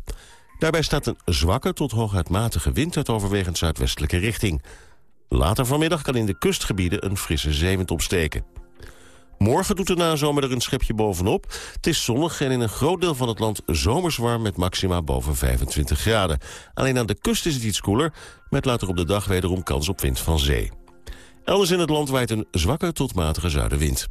Daarbij staat een zwakke tot hooguit matige wind uit overwegend zuidwestelijke richting. Later vanmiddag kan in de kustgebieden een frisse zeewind opsteken. Morgen doet de nazomer er een schepje bovenop. Het is zonnig en in een groot deel van het land zomers warm met maxima boven 25 graden. Alleen aan de kust is het iets koeler, met later op de dag wederom kans op wind van zee. Elders in het land waait een zwakke tot matige zuidenwind.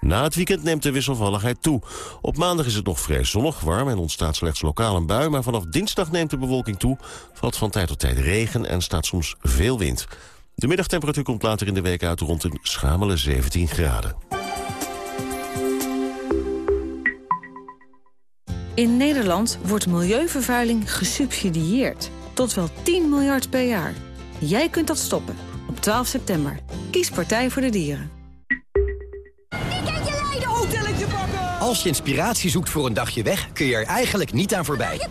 Na het weekend neemt de wisselvalligheid toe. Op maandag is het nog vrij zonnig, warm en ontstaat slechts lokaal een bui... maar vanaf dinsdag neemt de bewolking toe, valt van tijd tot tijd regen... en staat soms veel wind. De middagtemperatuur komt later in de week uit rond een schamele 17 graden. In Nederland wordt milieuvervuiling gesubsidieerd. Tot wel 10 miljard per jaar. Jij kunt dat stoppen. Op 12 september. Kies Partij voor de Dieren. Als je inspiratie zoekt voor een dagje weg, kun je er eigenlijk niet aan voorbij.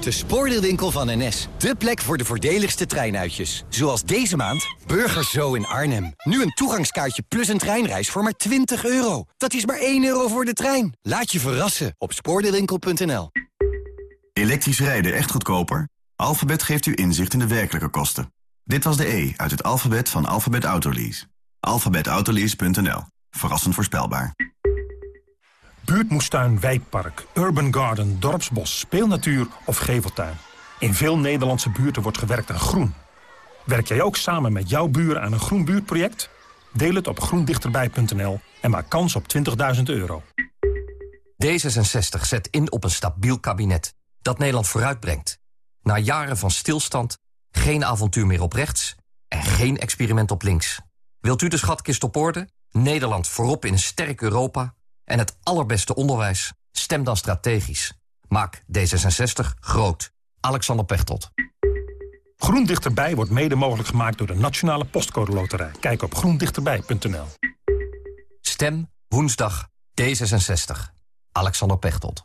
De spoordeelwinkel van NS. De plek voor de voordeligste treinuitjes. Zoals deze maand Burgers Zo in Arnhem. Nu een toegangskaartje plus een treinreis voor maar 20 euro. Dat is maar 1 euro voor de trein. Laat je verrassen op spoordeelwinkel.nl. Elektrisch rijden echt goedkoper? Alphabet geeft u inzicht in de werkelijke kosten. Dit was de E uit het alfabet van Alphabet Autolease. alphabetautolease.nl. Verrassend voorspelbaar. Buurtmoestuin, wijkpark, urban garden, dorpsbos, speelnatuur of geveltuin. In veel Nederlandse buurten wordt gewerkt aan groen. Werk jij ook samen met jouw buren aan een groen buurtproject? Deel het op groendichterbij.nl en maak kans op 20.000 euro. D66 zet in op een stabiel kabinet dat Nederland vooruitbrengt. Na jaren van stilstand, geen avontuur meer op rechts en geen experiment op links. Wilt u de schatkist op orde? Nederland voorop in een sterk Europa en het allerbeste onderwijs? Stem dan strategisch. Maak D66 groot. Alexander Pechtold. Groen Dichterbij wordt mede mogelijk gemaakt door de Nationale Postcode Loterij. Kijk op groendichterbij.nl. Stem woensdag D66. Alexander Pechtold.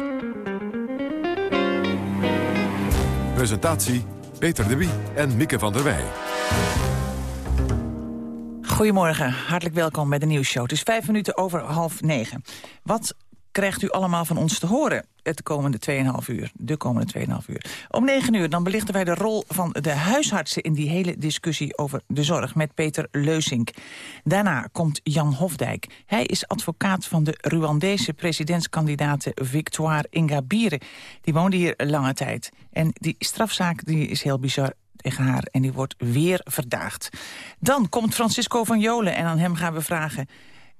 Presentatie Peter de Wie en Mieke van der Wij. Goedemorgen, hartelijk welkom bij de nieuwsshow. Het is vijf minuten over half negen. Wat krijgt u allemaal van ons te horen het komende 2,5 uur. De komende 2,5 uur. Om 9 uur dan belichten wij de rol van de huisartsen... in die hele discussie over de zorg met Peter Leusink. Daarna komt Jan Hofdijk. Hij is advocaat van de Rwandese presidentskandidaat Victoire Ingabire. Die woonde hier lange tijd. En die strafzaak die is heel bizar tegen haar en die wordt weer verdaagd. Dan komt Francisco van Jolen en aan hem gaan we vragen...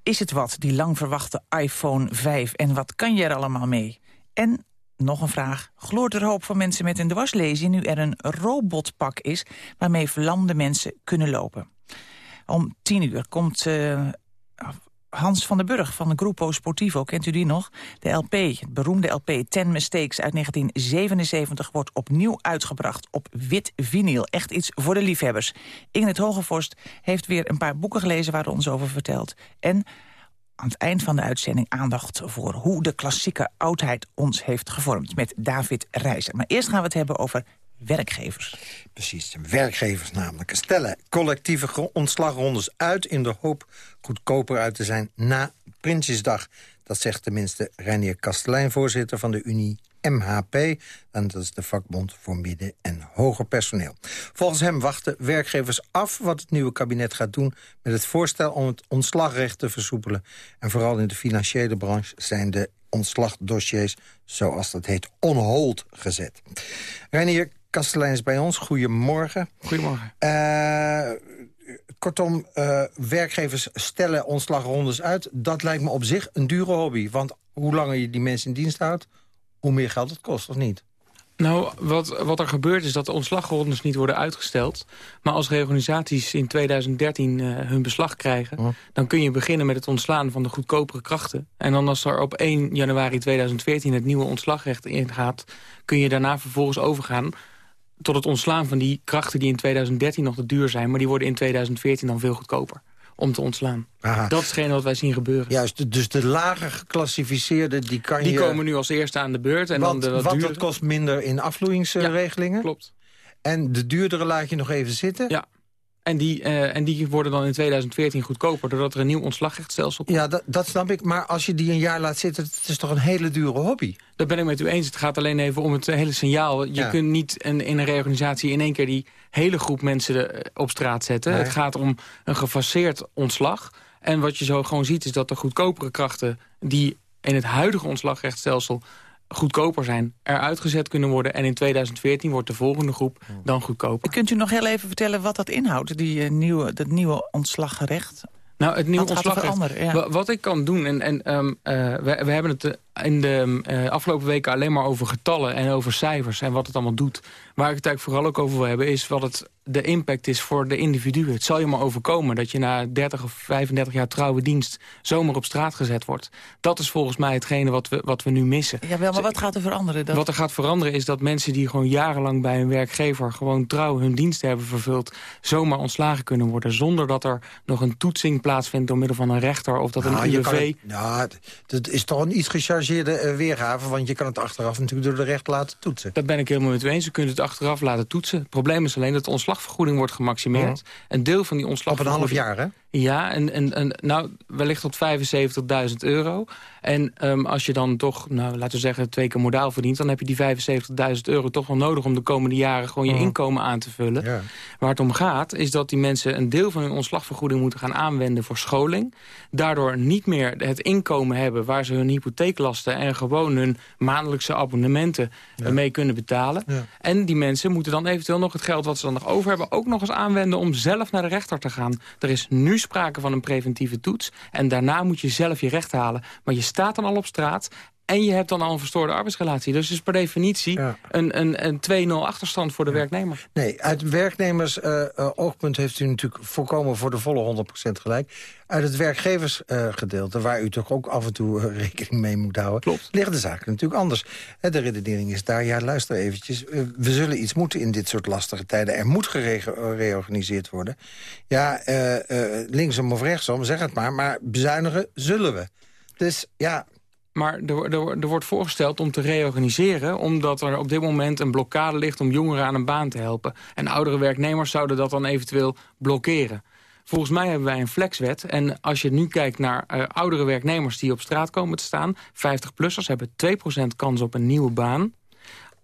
Is het wat, die lang verwachte iPhone 5? En wat kan je er allemaal mee? En nog een vraag. Gloort er hoop van mensen met een dwarslesie... nu er een robotpak is waarmee verlamde mensen kunnen lopen? Om tien uur komt uh, Hans van den Burg van de Grupo Sportivo. Kent u die nog? De LP, het beroemde LP Ten Mistakes uit 1977... wordt opnieuw uitgebracht op wit vinyl. Echt iets voor de liefhebbers. Ingrid Hogevorst heeft weer een paar boeken gelezen... waar ons over vertelt. En aan het eind van de uitzending aandacht voor hoe de klassieke oudheid ons heeft gevormd. Met David Reizer. Maar eerst gaan we het hebben over werkgevers. Precies, werkgevers namelijk. Stellen collectieve ontslagrondes uit in de hoop goedkoper uit te zijn na Prinsjesdag. Dat zegt tenminste Reinier Kastelein, voorzitter van de Unie MHP. En dat is de vakbond voor midden- en hoger personeel. Volgens hem wachten werkgevers af wat het nieuwe kabinet gaat doen... met het voorstel om het ontslagrecht te versoepelen. En vooral in de financiële branche zijn de ontslagdossiers, zoals dat heet, on hold gezet. Reinier Kastelein is bij ons. Goedemorgen. Goedemorgen. Uh, kortom, uh, werkgevers stellen ontslagrondes uit. Dat lijkt me op zich een dure hobby. Want hoe langer je die mensen in dienst houdt hoe meer geld het kost, of niet? Nou, wat, wat er gebeurt is dat de ontslagrondes niet worden uitgesteld. Maar als reorganisaties in 2013 uh, eh, hun beslag krijgen... dan kun je beginnen met het ontslaan van de goedkopere krachten. En dan als er op 1 januari 2014 het nieuwe ontslagrecht ingaat... kun je daarna vervolgens overgaan tot het ontslaan van die krachten... die in 2013 nog te duur zijn... maar die worden in 2014 dan veel goedkoper om te ontslaan. Dat is hetgeen wat wij zien gebeuren. Juist, dus de lager geclassificeerde, die kan die je... Die komen nu als eerste aan de beurt. En wat, dan de wat, wat kost minder in afvloeingsregelingen? Ja, klopt. En de duurdere laat je nog even zitten? Ja. En die, uh, en die worden dan in 2014 goedkoper... doordat er een nieuw ontslagrechtstelsel komt. Ja, dat, dat snap ik. Maar als je die een jaar laat zitten... het is toch een hele dure hobby? Dat ben ik met u eens. Het gaat alleen even om het hele signaal. Je kunt niet een, in een reorganisatie in één keer... die hele groep mensen eh, op straat zetten. Het gaat om een gefaseerd ontslag. En wat je zo gewoon ziet is dat de goedkopere krachten... die in het huidige ontslagrechtstelsel goedkoper zijn, eruit gezet kunnen worden. En in 2014 wordt de volgende groep dan goedkoper. Kunt u nog heel even vertellen wat dat inhoudt, die, uh, nieuwe, dat nieuwe ontslaggerecht? Nou, het nieuwe ontslagrecht. Ja. Wat ik kan doen, en, en um, uh, we, we hebben het eh, in de uh, afgelopen weken alleen maar over getallen en over cijfers en wat het allemaal doet. Waar ik het eigenlijk vooral ook over wil hebben is wat het de impact is voor de individuen. Het zal je maar overkomen dat je na 30 of 35 jaar trouwe dienst zomaar op straat gezet wordt. Dat is volgens mij hetgene wat we, wat we nu missen. Ja, wel, maar wat gaat er veranderen? Dat... Wat er gaat veranderen is dat mensen die gewoon jarenlang bij een werkgever gewoon trouw hun diensten hebben vervuld, zomaar ontslagen kunnen worden. Zonder dat er nog een toetsing plaatsvindt door middel van een rechter of dat nou, een UWV... Ja, dat is toch een iets gechargeerde uh, weergave, want je kan het achteraf natuurlijk door de recht laten toetsen. Dat ben ik helemaal met u eens. Je kunt het achteraf laten toetsen. Het probleem is alleen dat ontslag ontslagvergoeding wordt gemaximeerd. Een deel van die ontslagvergoeding... Op een half jaar, hè? Ja, en, en, en nou, wellicht tot 75.000 euro. En um, als je dan toch, nou, laten we zeggen, twee keer modaal verdient... dan heb je die 75.000 euro toch wel nodig om de komende jaren... gewoon je inkomen aan te vullen. Ja. Waar het om gaat, is dat die mensen een deel van hun ontslagvergoeding... moeten gaan aanwenden voor scholing. Daardoor niet meer het inkomen hebben waar ze hun hypotheeklasten... en gewoon hun maandelijkse abonnementen ja. mee kunnen betalen. Ja. En die mensen moeten dan eventueel nog het geld wat ze dan nog over hebben... ook nog eens aanwenden om zelf naar de rechter te gaan. Er is nu sprake van een preventieve toets. En daarna moet je zelf je recht halen. Maar je staat dan al op straat En je hebt dan al een verstoorde arbeidsrelatie. Dus het is per definitie een, een, een 2-0 achterstand voor de werknemer. Nee, uit werknemers uh, oogpunt heeft u natuurlijk voorkomen voor de volle 100% gelijk. Uit het werkgeversgedeelte, waar u toch ook af en toe rekening mee moet houden... Klopt. liggen de zaken natuurlijk anders. De redenering is daar, ja luister eventjes... we zullen iets moeten in dit soort lastige tijden. Er moet gereorganiseerd worden. Ja, linksom of rechtsom, zeg het maar, maar bezuinigen zullen we. Dus ja, maar er, er, er, wordt voorgesteld om te reorganiseren... omdat er op dit moment een blokkade ligt om jongeren aan een baan te helpen. En oudere werknemers zouden dat dan eventueel blokkeren. Volgens mij hebben wij een flexwet. En als je nu kijkt naar uh, oudere werknemers die op straat komen te staan... 50-plussers hebben 2% kans op een nieuwe baan.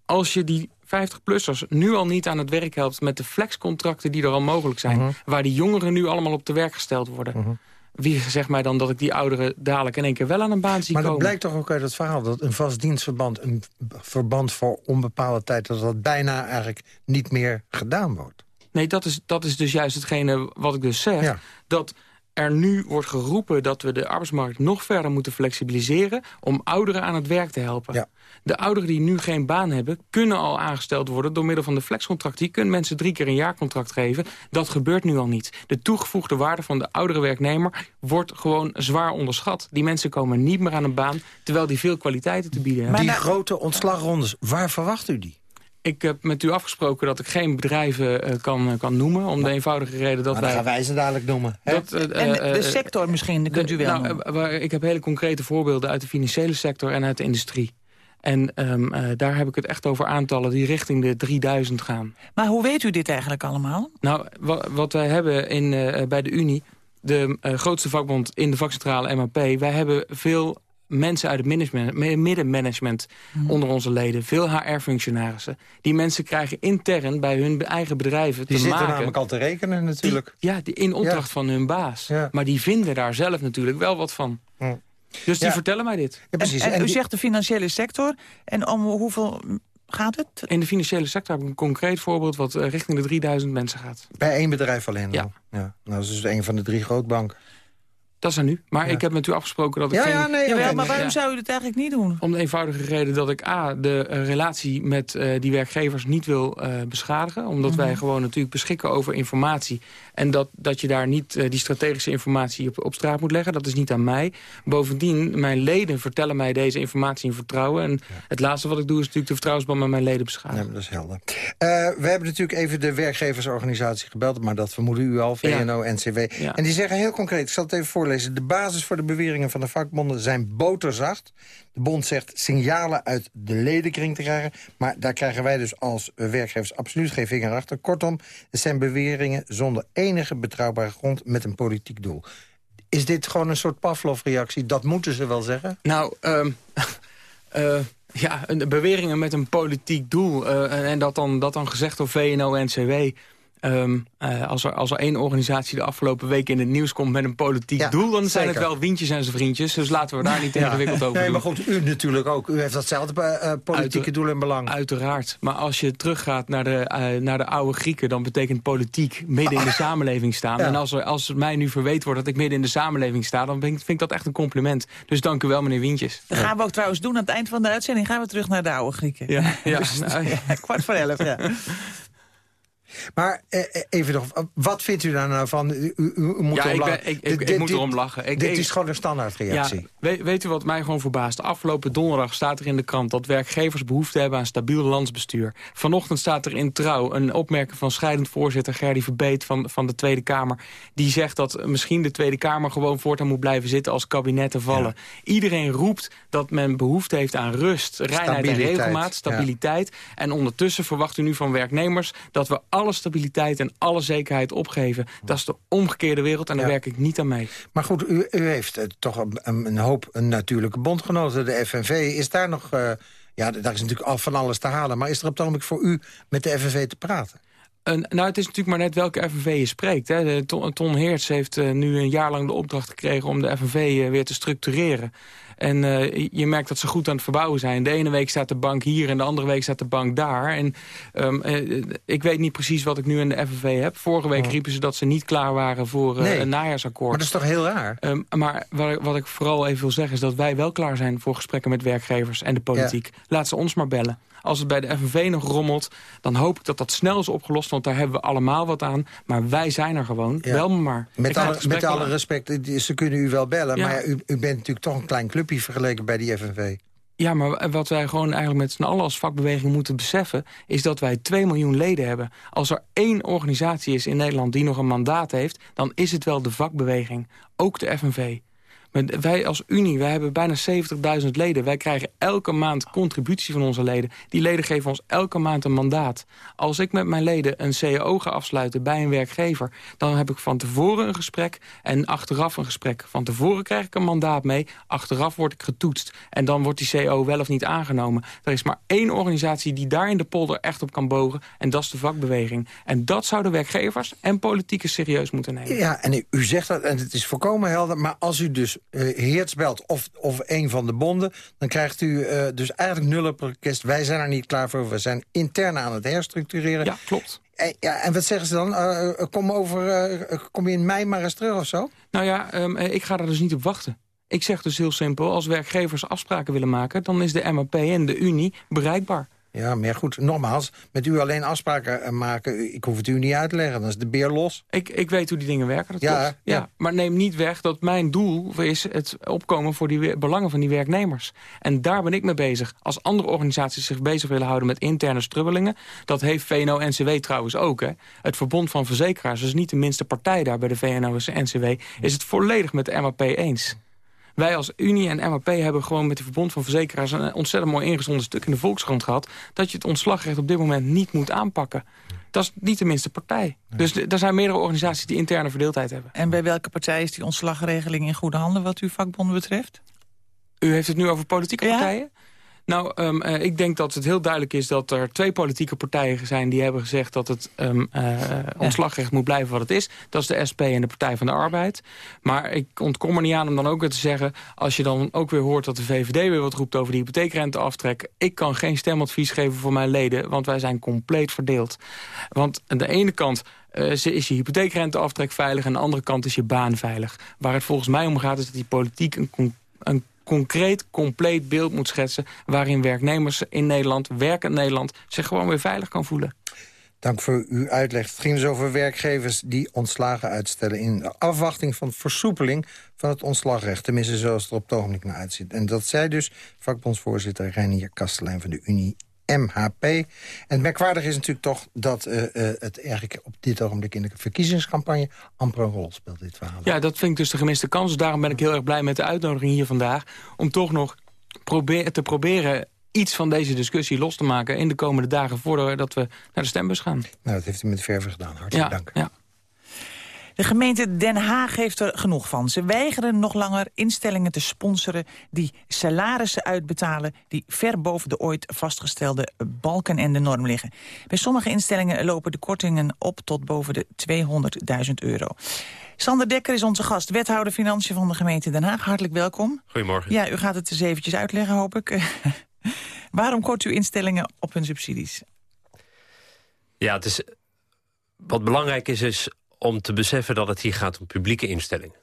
Als je die 50-plussers nu al niet aan het werk helpt... met de flexcontracten die er al mogelijk zijn... Mhm. waar die jongeren nu allemaal op te werk gesteld worden... Mhm wie zegt mij dan dat ik die ouderen dadelijk in één keer wel aan een baan zie maar komen? Maar dat blijkt toch ook uit het verhaal... dat een vast dienstverband, een verband voor onbepaalde tijd... dat dat bijna eigenlijk niet meer gedaan wordt. Nee, dat is, dat is dus juist hetgene wat ik dus zeg. Dat er nu wordt geroepen dat we de arbeidsmarkt nog verder moeten flexibiliseren... om ouderen aan het werk te helpen. Ja. De ouderen die nu geen baan hebben, kunnen al aangesteld worden... door middel van de flexcontract. Die kunnen mensen drie keer een jaarcontract geven. Dat gebeurt nu al niet. De toegevoegde waarde van de oudere werknemer wordt gewoon zwaar onderschat. Die mensen komen niet meer aan een baan, terwijl die veel kwaliteiten te bieden hebben. Die grote ontslagrondes, waar verwacht u die? Ik heb met u afgesproken dat ik geen bedrijven uh, kan, kan noemen. Om de eenvoudige reden dat maar wij... gaan wij ze dadelijk noemen. Dat, uh, en de, de sector misschien, kunt u wel nou, Ik heb hele concrete voorbeelden uit de financiële sector en uit de industrie. En um, uh, daar heb ik het echt over aantallen die richting de 3000 gaan. Maar hoe weet u dit eigenlijk allemaal? Nou, wat wij hebben in, uh, bij de Unie, de uh, grootste vakbond in de vakcentrale MAP... wij hebben veel mensen uit het middenmanagement hmm. onder onze leden. Veel HR-functionarissen. Die mensen krijgen intern bij hun eigen bedrijven die te maken... Die zitten namelijk al te rekenen natuurlijk. ja, die in opdracht ja. van hun baas. Ja. Maar die vinden daar zelf natuurlijk wel wat van. Hmm. Dus die vertellen mij dit. Ja, precies. En, en, u zegt de financiële sector. En om hoeveel gaat het? In de financiële sector heb ik een concreet voorbeeld... wat uh, richting de 3000 mensen gaat. Bij één bedrijf alleen? Ja. ja. Nou, dat is dus een van de drie grootbanken. Dat is er nu. Maar ja. ik heb met u afgesproken dat ik ja, geen... Ja, nee, ja, maar waarom zou u het eigenlijk niet doen? Om de eenvoudige reden dat ik A, de uh, relatie met uh, die werkgevers niet wil uh, beschadigen. Omdat mm -hmm. wij gewoon natuurlijk beschikken over informatie. En dat, dat je daar niet die strategische informatie op, op straat moet leggen. Dat is niet aan mij. Bovendien, mijn leden vertellen mij deze informatie in vertrouwen. En het laatste wat ik doe is natuurlijk de vertrouwensband met mijn leden beschadigen. Ja, dat is helder. we hebben natuurlijk even de werkgeversorganisatie gebeld. Maar dat vermoeden u al, VNO, NCW. En die zeggen heel concreet, ik zal het even de basis voor de beweringen van de vakbonden zijn boterzacht. De bond zegt signalen uit de ledenkring te krijgen. Maar daar krijgen wij dus als werkgevers absoluut geen vinger achter. Kortom, het zijn beweringen zonder enige betrouwbare grond met een politiek doel. Is dit gewoon een soort Pavlov-reactie? Dat moeten ze wel zeggen? Nou, um, uh, ja, beweringen met een politiek doel. Uh, en dat dan, dat dan gezegd door VNO-NCW... Um, uh, als, er, als er één organisatie de afgelopen week in het nieuws komt met een politiek ja, doel... dan zeker. zijn het wel Wientjes en zijn vriendjes. Dus laten we daar niet ja. ingewikkeld over nee, doen. Maar goed, u natuurlijk ook. U heeft datzelfde uh, politieke Uiter, doel en belang. Uiteraard. Maar als je teruggaat naar de, uh, naar de oude Grieken... dan betekent politiek midden in de samenleving staan. Ja. En als, er, als het mij nu verweten wordt dat ik midden in de samenleving sta... dan vind, vind ik dat echt een compliment. Dus dank u wel, meneer Wientjes. Dat gaan we ook trouwens doen. Aan het eind van de uitzending gaan we terug naar de oude Grieken. Ja, ja. dus, nou, kwart voor elf, ja. Maar eh, even nog, wat vindt u daar nou van? U, u, u moet ja, erom ik, lachen. ben, ik, ik, dit, ik moet erom lachen. Dit is gewoon een standaardreactie. Ja, weet, weet, u wat mij gewoon verbaast? Afgelopen donderdag staat er in de krant... dat werkgevers behoefte hebben aan stabiel landsbestuur. Vanochtend staat er in Trouw een opmerking van scheidend voorzitter... Gerdy Verbeet van, van de Tweede Kamer. Die zegt dat misschien de Tweede Kamer gewoon voortaan moet blijven zitten... als kabinetten vallen. Ja. Iedereen roept dat men behoefte heeft aan rust, reinheid en regelmaat, stabiliteit. En ondertussen verwacht u nu van werknemers... dat we alle stabiliteit en alle zekerheid opgeven. Dat is de omgekeerde wereld en daar ja. werk ik niet aan mee. Maar goed, u, u heeft uh, toch een, een, hoop een natuurlijke bondgenoten. De FNV, is daar nog... Uh, ja, daar is natuurlijk al van alles te halen. Maar is er op het ogenblik voor u met de FNV te praten? Uh, nou, het is natuurlijk maar net welke FNV je spreekt. Hè. De, Ton, Ton Heerts heeft uh, nu een jaar lang de opdracht gekregen... om de FNV uh, weer te structureren. En uh, je merkt dat ze goed aan het verbouwen zijn. De ene week staat de bank hier en de andere week staat de bank daar. En um, uh, ik weet niet precies wat ik nu in de FNV heb. Vorige week oh. riepen ze dat ze niet klaar waren voor uh, nee. een najaarsakkoord. Maar dat is toch heel raar? Um, maar wat, wat, ik vooral even wil zeggen is dat wij wel klaar zijn... voor gesprekken met werkgevers en de politiek. Ja. Laat ze ons maar bellen. Als het bij de FNV nog rommelt, dan hoop ik dat dat snel is opgelost. Want daar hebben we allemaal wat aan. Maar wij zijn er gewoon. Ja. Bel me maar. Met, alle, met alle respect, ze kunnen u wel bellen. Ja. Maar u, u bent natuurlijk toch een klein clubje vergeleken bij die FNV. Ja, maar wat wij gewoon eigenlijk met z'n allen als vakbeweging moeten beseffen... is dat wij 2 miljoen leden hebben. Als er één organisatie is in Nederland die nog een mandaat heeft... dan is het wel de vakbeweging, ook de FNV. Maar wij als Unie, wij hebben bijna 70.000 leden. Wij krijgen elke maand contributie van onze leden. Die leden geven ons elke maand een mandaat. Als ik met mijn leden een CAO ga afsluiten bij een werkgever... dan heb ik van tevoren een gesprek en achteraf een gesprek. Van tevoren krijg ik een mandaat mee, achteraf word ik getoetst. En dan wordt die CAO wel of niet aangenomen. Er is maar één organisatie die daar in de polder echt op kan bogen... en dat is de vakbeweging. En dat zouden werkgevers en politiekers serieus moeten nemen. Ja, en u zegt dat, en het is volkomen helder... maar als u dus uh, belt of, of een van de bonden... dan krijgt u uh, dus eigenlijk nul op orkest. Wij zijn er niet klaar voor. We zijn intern aan het herstructureren. Ja, klopt. En, ja, en wat zeggen ze dan? Uh, kom, over, kom je in mei maar eens terug of zo? Nou ja, um, ik ga er dus niet op wachten. Ik zeg dus heel simpel, als werkgevers afspraken willen maken... dan is de MAP en de Unie bereikbaar. Ja, maar goed, nogmaals, met u alleen afspraken eh, maken... ik hoef het u niet uit te leggen, dan is de beer los. Ik, ik weet hoe die dingen werken, dat ja, ja, ja. Maar neem niet weg dat mijn doel is het opkomen... voor die belangen van die werknemers. En daar ben ik mee bezig. Als andere organisaties zich bezig willen houden met interne strubbelingen... dat heeft VNO-NCW trouwens ook. Hè. Het Verbond van Verzekeraars, dus niet de minste partij daar... bij de VNO-NCW, is het volledig met de MAP eens. Wij als Unie en MAP hebben gewoon met de Verbond van Verzekeraars... een ontzettend mooi ingezonden stuk in de Volkskrant gehad... dat je het ontslagrecht op dit moment niet moet aanpakken. Dat is niet de minste partij. Dus er zijn meerdere organisaties die interne verdeeldheid hebben. En bij welke partij is die ontslagregeling in goede handen... wat uw vakbond betreft? U heeft het nu over politieke ja? partijen? Nou, um, uh, ik denk dat het heel duidelijk is dat er twee politieke partijen zijn... die hebben gezegd dat het um, uh, ontslagrecht moet blijven wat het is. Dat is de SP en de Partij van de Arbeid. Maar ik ontkom er niet aan om dan ook weer te zeggen... als je dan ook weer hoort dat de VVD weer wat roept over die hypotheekrenteaftrek... ik kan geen stemadvies geven voor mijn leden, want wij zijn compleet verdeeld. Want aan de ene kant uh, is je hypotheekrenteaftrek veilig... en aan de andere kant is je baan veilig. Waar het volgens mij om gaat is dat die politiek een, een concreet, compleet beeld moet schetsen... waarin werknemers in Nederland, werkend Nederland... zich gewoon weer veilig kan voelen. Dank voor uw uitleg. Het ging dus over werkgevers die ontslagen uitstellen... in afwachting van versoepeling van het ontslagrecht. Tenminste, zoals het er op het ogenblik naar uitziet. En dat zei dus vakbondsvoorzitter Reinier Kastelein van de Unie MHP. En het merkwaardige is natuurlijk toch dat uh, uh, het eigenlijk op dit ogenblik in de verkiezingscampagne amper een rol speelt, dit verhaal. Ja, dat vind ik dus de gemiste kans. Daarom ben ik heel erg blij met de uitnodiging hier vandaag. Om toch nog probeer, te proberen iets van deze discussie los te maken... in de komende dagen voordat we naar de stembus gaan. Nou, dat heeft u met verve gedaan. Hartelijk ja, dank. Ja. De gemeente Den Haag heeft er genoeg van. Ze weigeren nog langer instellingen te sponsoren die salarissen uitbetalen... die ver boven de ooit vastgestelde balken en de norm liggen. Bij sommige instellingen lopen de kortingen op tot boven de 200.000 euro. Sander Dekker is onze gast, wethouder Financiën van de gemeente Den Haag. Hartelijk welkom. Goedemorgen. Ja, u gaat het eens eventjes uitleggen, hoop ik. Waarom kort u instellingen op hun subsidies? Ja, het is, wat belangrijk is, is om te beseffen dat het hier gaat om publieke instellingen.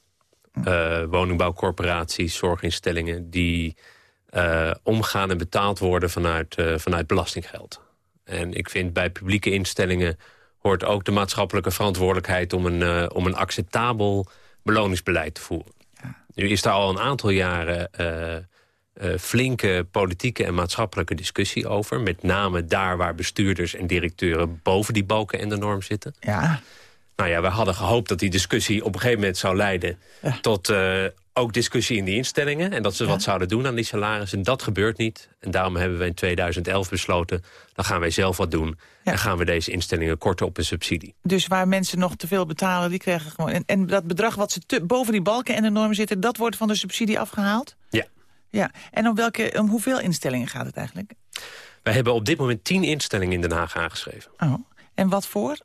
Uh, woningbouwcorporaties, zorginstellingen... die uh, omgaan en betaald worden vanuit, uh, vanuit belastinggeld. En ik vind bij publieke instellingen hoort ook de maatschappelijke verantwoordelijkheid... om een, om een acceptabel beloningsbeleid te voeren. Ja. Nu is daar al een aantal jaren flinke politieke en maatschappelijke discussie over. Met name daar waar bestuurders en directeuren boven die balken en de norm zitten. Ja. Nou ja, we hadden gehoopt dat die discussie op een gegeven moment zou leiden... tot uh, ook discussie in die instellingen. En dat ze wat zouden doen aan die salarissen. Dat gebeurt niet. En daarom hebben we in 2011 besloten... dan gaan wij zelf wat doen. En gaan we deze instellingen korten op een subsidie. Dus waar mensen nog te veel betalen, die krijgen gewoon... En, en dat bedrag wat ze te, boven die balken en de normen zitten... dat wordt van de subsidie afgehaald? Ja. ja. En om, welke, om hoeveel instellingen gaat het eigenlijk? Wij hebben op dit moment tien instellingen in Den Haag aangeschreven. Oh. En wat voor?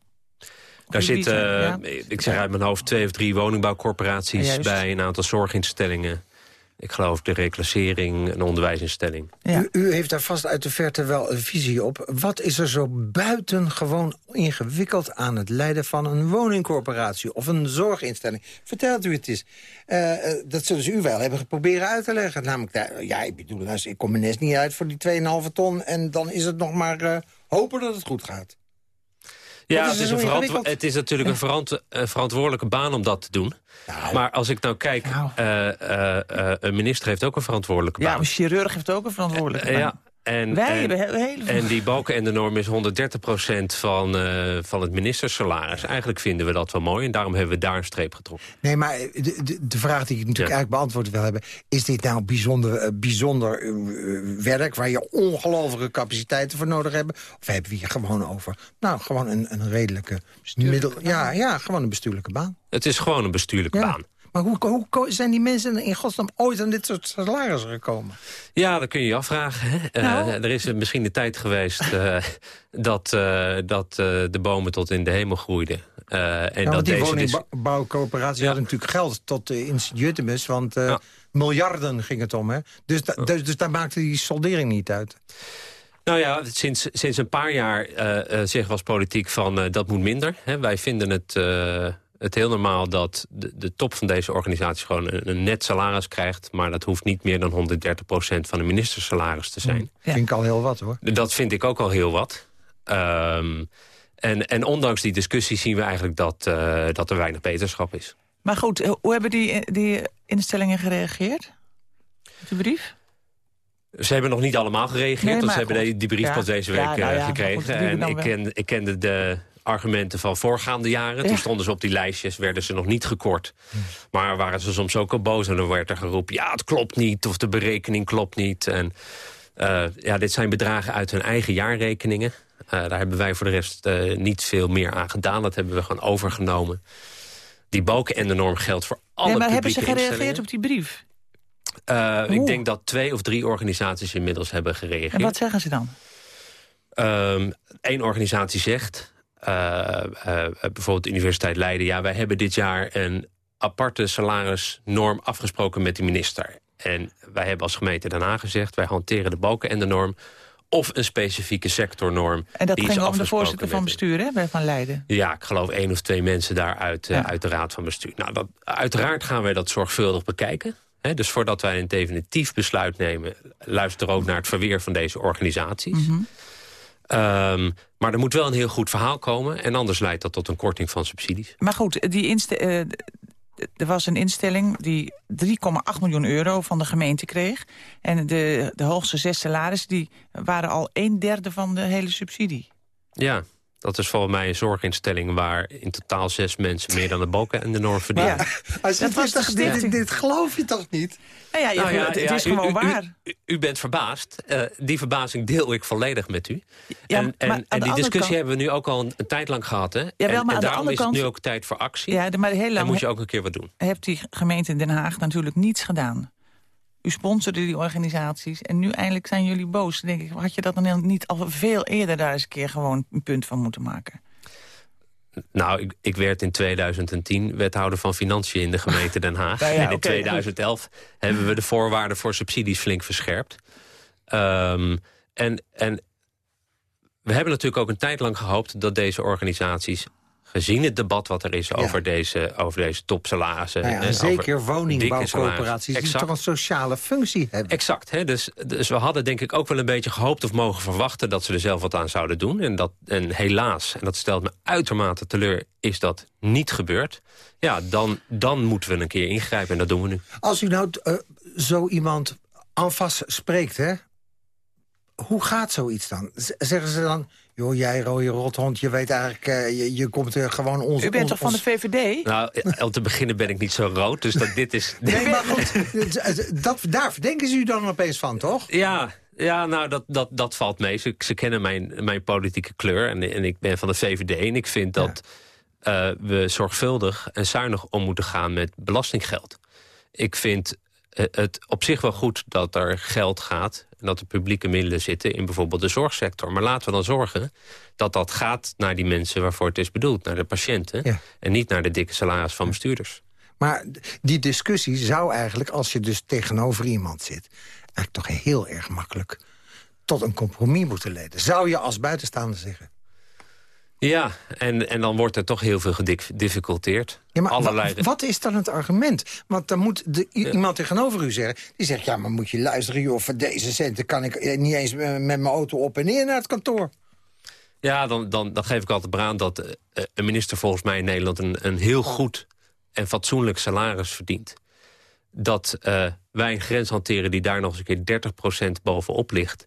Daar zitten, ik zeg uit mijn hoofd, twee of drie woningbouwcorporaties bij, een aantal zorginstellingen. Ik geloof de reclassering, een onderwijsinstelling. U, u, heeft daar vast uit de verte wel een visie op. Wat is er zo buitengewoon ingewikkeld aan het leiden van een woningcorporatie of een zorginstelling? Vertelt u het eens. Uh, dat zullen ze u wel hebben proberen uit te leggen. Namelijk, ja, ik bedoel, ik kom mijn nest niet uit voor die 2,5 ton en dan is het nog maar uh, hopen dat het goed gaat. Ja, het is, een het is natuurlijk een verant verantwoordelijke baan om dat te doen. Nou, maar als ik nou kijk, nou. Uh, uh, een minister heeft ook een verantwoordelijke baan. Ja, een chirurg heeft ook een verantwoordelijke baan. ja, en, Wij en, hebben hele... en die balken en de norm is 130% van, uh, van het ministersalaris. Eigenlijk vinden we dat wel mooi en daarom hebben we daar een streep getrokken. Nee, maar de, de, de vraag die ik natuurlijk ja. eigenlijk beantwoord wil hebben... is dit nou bijzonder, uh, bijzonder uh, werk waar je ongelofelijke capaciteiten voor nodig hebt? Of hebben we hier gewoon over? Nou, gewoon een, een redelijke... Middel, ja, ja, gewoon een bestuurlijke baan. Het is gewoon een bestuurlijke ja. baan. Maar hoe, hoe, zijn die mensen in godsnaam ooit aan dit soort salarissen gekomen? Ja, dat kun je je afvragen. Hè? Nou. Uh, er is misschien de tijd geweest uh, dat, uh, dat de bomen tot in de hemel groeiden. en ja, dat die deze woningbouwcoöperatie ja. had natuurlijk geld tot in Juttemus, want ja. miljarden ging het om. Hè? Dus, da, dus, dus daar maakte die soldering niet uit. Nou ja, sinds, sinds een paar jaar zeggen we als politiek van dat moet minder. Hè? Wij vinden het het heel normaal dat de, de top van deze organisatie gewoon een, een, net salaris krijgt. Maar dat hoeft niet meer dan 130% van de ministersalaris te zijn. Ja. Vind ik al heel wat hoor. Dat vind ik ook al heel wat. Um, en, en ondanks die discussie zien we eigenlijk dat, uh, dat er weinig beterschap is. Maar goed, hoe hebben die, die instellingen gereageerd? De brief? Ze hebben nog niet allemaal gereageerd. Nee, want ze hebben die brief ja. pas deze week ja, nou ja, gekregen. Goed, en ik, ken, ik kende de, argumenten van voorgaande jaren. Ja. Toen stonden ze op die lijstjes, werden ze nog niet gekort. Maar waren ze soms ook al boos en dan werd er geroepen... ja, het klopt niet of de berekening klopt niet. En uh, ja, dit zijn bedragen uit hun eigen jaarrekeningen. Uh, daar hebben wij voor de rest uh, niet veel meer aan gedaan. Dat hebben we gewoon overgenomen. Die balken en de norm geldt voor alle ja, maar hebben ze gereageerd op die brief? ik denk dat twee of drie organisaties inmiddels hebben gereageerd. En wat zeggen ze dan? Eén um, organisatie zegt... Uh, uh, bijvoorbeeld de Universiteit Leiden... ja, wij hebben dit jaar een aparte salarisnorm afgesproken met de minister. En wij hebben als gemeente daarna gezegd... wij hanteren de balken en de norm of een specifieke sectornorm. En dat ging is om de voorzitter van bestuur, hè, bij Van Leiden? Ja, ik geloof één of twee mensen daar uit, ja. uh, uit de raad van bestuur. Nou, dat, uiteraard gaan wij dat zorgvuldig bekijken. He, dus voordat wij een definitief besluit nemen... luister ook naar het verweer van deze organisaties. Mm -hmm. Um, maar er moet wel een heel goed verhaal komen... en anders leidt dat tot een korting van subsidies. Maar goed, die uh, er was een instelling die 3,8 miljoen euro van de gemeente kreeg. En de, de hoogste zes salaris die waren al een derde van de hele subsidie. Ja, dat is volgens mij een zorginstelling waar in totaal zes mensen meer dan de balken en de norm verdienen. Maar, als je dat was toch, dit, dit geloof je toch niet? Nou ja, nou ja, het, het is ja, gewoon u, waar. U, u, bent verbaasd. Uh, die verbazing deel ik volledig met u. Ja, en en, en die discussie kant... hebben we nu ook al een, een tijd lang gehad. Hè? Ja, wel, en, maar en daarom is kant... het nu ook tijd voor actie. Ja, maar heel lang en moet je ook een keer wat doen. Heeft die gemeente in Den Haag natuurlijk niets gedaan. U sponsorde die organisaties en nu eindelijk zijn jullie boos. Dan denk ik, had je dat dan niet al veel eerder daar eens een keer gewoon een punt van moeten maken? Nou, ik, ik, werd in 2010 wethouder van Financiën in de gemeente Den Haag. Nou ja, en in okay, 2011 goed. hebben we de voorwaarden voor subsidies flink verscherpt. Um, en, en we hebben natuurlijk ook een tijd lang gehoopt dat deze organisaties gezien het debat wat er is ja. over, deze, over deze topsalarissen... Nou ja, en zeker woningbouwcoöperaties die toch een sociale functie hebben. Exact. Hè? Dus, dus we hadden denk ik ook wel een beetje gehoopt of mogen verwachten... dat ze er zelf wat aan zouden doen. En, dat, en helaas, en dat stelt me uitermate teleur, is dat niet gebeurd. Ja, dan, dan moeten we een keer ingrijpen en dat doen we nu. Als u nou uh, zo iemand en vast spreekt, hè? hoe gaat zoiets dan? Zeggen ze dan, joh, jij rode rothond, je weet eigenlijk, uh, je, je komt er gewoon ons... U bent ons, toch van de VVD? Nou, om te beginnen ben ik niet zo rood, dus dat dit is... nee, maar goed, dat, daar verdenken ze u dan opeens van, toch? Ja, ja, nou, dat, dat, dat valt mee. Ze, ze kennen mijn, mijn politieke kleur en, en ik ben van de VVD. En ik vind dat ja. uh, we zorgvuldig en zuinig om moeten gaan met belastinggeld. Ik vind het op zich wel goed dat er geld gaat... en dat er publieke middelen zitten in bijvoorbeeld de zorgsector. Maar laten we dan zorgen dat dat gaat naar die mensen waarvoor het is bedoeld. Naar de patiënten ja. en niet naar de dikke salaris van bestuurders. Maar die discussie zou eigenlijk, als je dus tegenover iemand zit... eigenlijk toch heel erg makkelijk tot een compromis moeten leiden. Zou je als buitenstaander zeggen. Ja, en, en dan wordt er toch heel veel gedifficulteerd. Ja, maar Allerlei... wat, is dan het argument? Want dan moet de, iemand tegenover u zeggen... die zegt, ja, maar moet je luisteren... joh, voor deze centen kan ik eh, niet eens met mijn auto op en neer naar het kantoor. Ja, dan, dan, dan geef ik altijd aan dat uh, een minister volgens mij in Nederland... een, een heel goed en fatsoenlijk salaris verdient. Dat uh, wij een grens hanteren die daar nog eens een keer 30% bovenop ligt...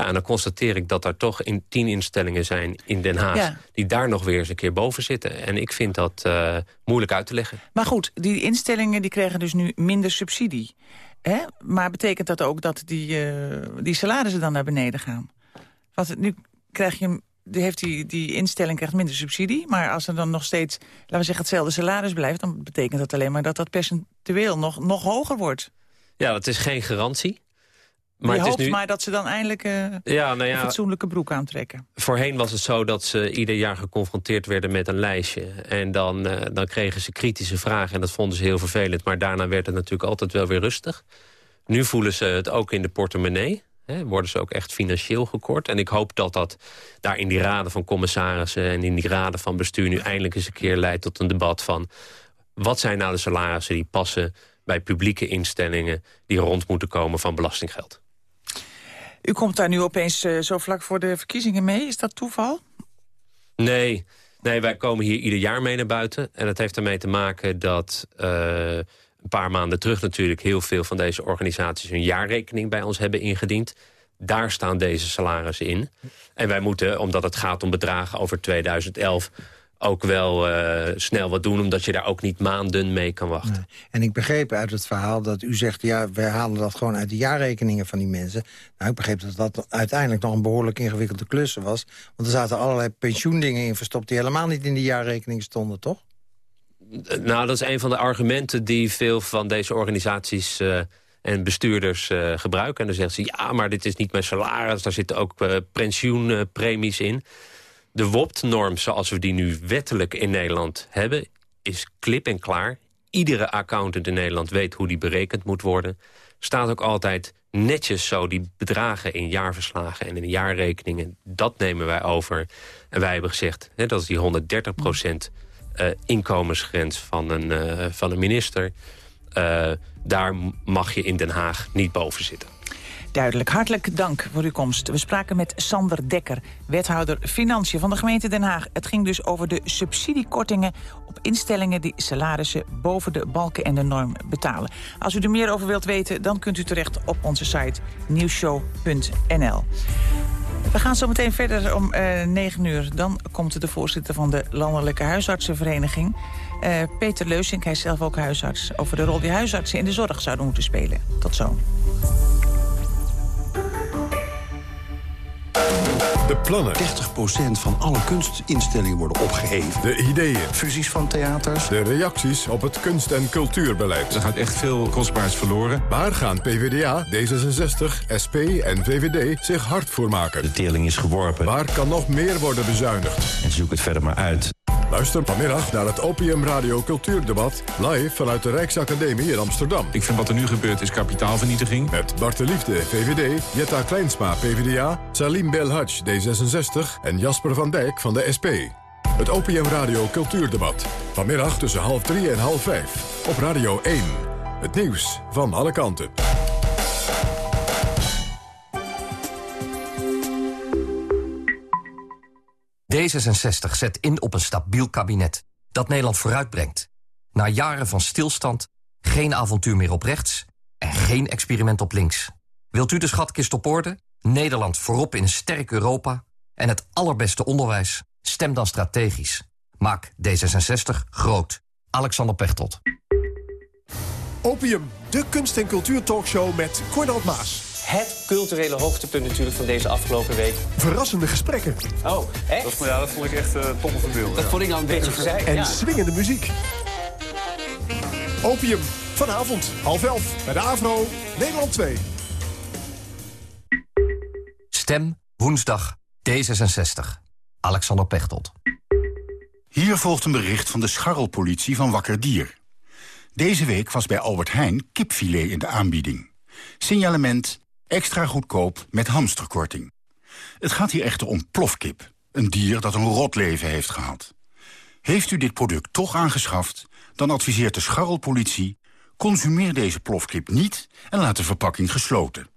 Ja, en dan constateer ik dat er toch in tien instellingen zijn in Den Haag... die daar nog weer eens een keer boven zitten. En ik vind dat uh, moeilijk uit te leggen. Maar goed, die instellingen die krijgen dus nu minder subsidie. Hè? Maar betekent dat ook dat die, uh, die salarissen dan naar beneden gaan? Want nu krijg je heeft die, die instelling krijgt minder subsidie. Maar als er dan nog steeds, laten we zeggen, hetzelfde salaris blijft... dan betekent dat alleen maar dat dat percentueel nog, nog hoger wordt. Ja, dat is geen garantie. Maar je hoopt nu... maar dat ze dan eindelijk uh, ja, nou ja, een fatsoenlijke broek aantrekken. Voorheen was het zo dat ze ieder jaar geconfronteerd werden met een lijstje. En dan, uh, dan kregen ze kritische vragen en dat vonden ze heel vervelend. Maar daarna werd het natuurlijk altijd wel weer rustig. Nu voelen ze het ook in de portemonnee. Hè, worden ze ook echt financieel gekort. En ik hoop dat dat daar in die raden van commissarissen... en in die raden van bestuur nu eindelijk eens een keer leidt tot een debat van... wat zijn nou de salarissen die passen bij publieke instellingen... die rond moeten komen van belastinggeld. U komt daar nu opeens uh, zo vlak voor de verkiezingen mee. Is dat toeval? Nee, nee, wij komen hier ieder jaar mee naar buiten. En dat heeft ermee te maken dat uh, een paar maanden terug natuurlijk... heel veel van deze organisaties hun jaarrekening bij ons hebben ingediend. Daar staan deze salarissen in. En wij moeten, omdat het gaat om bedragen over 2011 ook wel uh, snel wat doen... omdat je daar ook niet maanden mee kan wachten. En ik begreep uit het verhaal dat u zegt... ja, wij halen dat gewoon uit de jaarrekeningen van die mensen. Nou, ik begreep dat dat uiteindelijk nog een behoorlijk ingewikkelde klus was. Want er zaten allerlei pensioendingen in verstopt... die helemaal niet in die jaarrekening stonden, toch? Nou, dat is een van de argumenten die veel van deze organisaties... Uh, en bestuurders uh, gebruiken. En dan zeggen ze, ja, maar dit is niet mijn salaris. Daar zitten ook pensioenpremies in. De WOPT-norm zoals we die nu wettelijk in Nederland hebben... is klip en klaar. Iedere accountant in Nederland weet hoe die berekend moet worden. Staat ook altijd netjes zo die bedragen in jaarverslagen en in jaarrekeningen. Dat nemen wij over. En wij hebben gezegd, hè, dat is die 130 procent uh, inkomensgrens van een, uh, van een minister. Uh, daar mag je in Den Haag niet boven zitten. Duidelijk. Hartelijk dank voor uw komst. We spraken met Sander Dekker, wethouder Financiën van de gemeente Den Haag. Het ging dus over de subsidiekortingen op instellingen die salarissen boven de balken en de norm betalen. Als u er meer over wilt weten, dan kunt u terecht op onze site nieuwshow.nl. We gaan zo meteen verder om uh, 9 uur. Dan komt de voorzitter van de Landelijke Huisartsenvereniging. Uh, Peter Leusink, hij is zelf ook huisarts... over de rol die huisartsen in de zorg zouden moeten spelen. Tot zo. De plannen. 30% van alle kunstinstellingen worden opgeheven. De ideeën. Fusies van theaters. De reacties op het kunst- en cultuurbeleid. Er gaat echt veel kostbaars verloren. Waar gaan PvdA, D66, SP en VVD zich hard voor maken? De teerling is geworpen. Waar kan nog meer worden bezuinigd? En zoek het verder maar uit. Luister vanmiddag naar het Opium Radio Cultuurdebat... live vanuit de Rijksacademie in Amsterdam. Ik vind wat er nu gebeurt is kapitaalvernietiging. Met Bart de Liefde, VVD, Jetta Kleinsma, PvdA... Salim Belhaj, D66 en Jasper van Dijk van de SP. Het Opium Radio Cultuurdebat. Vanmiddag tussen half drie en half vijf. Op Radio 1. Het nieuws van alle kanten. D66 zet in op een stabiel kabinet dat Nederland vooruitbrengt. Na jaren van stilstand, geen avontuur meer op rechts en geen experiment op links. Wilt u de schatkist op orde, Nederland voorop in een sterk Europa en het allerbeste onderwijs? Stem dan strategisch. Maak D66 groot. Alexander Pechtold. Opium, de kunst- en cultuurtalkshow met Cornald Maas. Het culturele hoogtepunt natuurlijk van deze afgelopen week. Verrassende gesprekken. Oh, echt? Dat, ja, dat vond ik echt uh, tomme van beeld. Dat vond ik nou een beetje verzeild. En ja. swingende muziek. Opium, vanavond, half elf, bij de AVRO, Nederland 2. Stem woensdag D66. Alexander Pechtold. Hier volgt een bericht van de scharrelpolitie van Wakker Dier. Deze week was bij Albert Heijn kipfilet in de aanbieding. Signalement extra goedkoop met hamsterkorting. Het gaat hier echter om plofkip. Een dier dat een rot leven heeft gehad. Heeft u dit product toch aangeschaft, dan adviseert de scharrelpolitie... consumeer deze plofkip niet en laat de verpakking gesloten.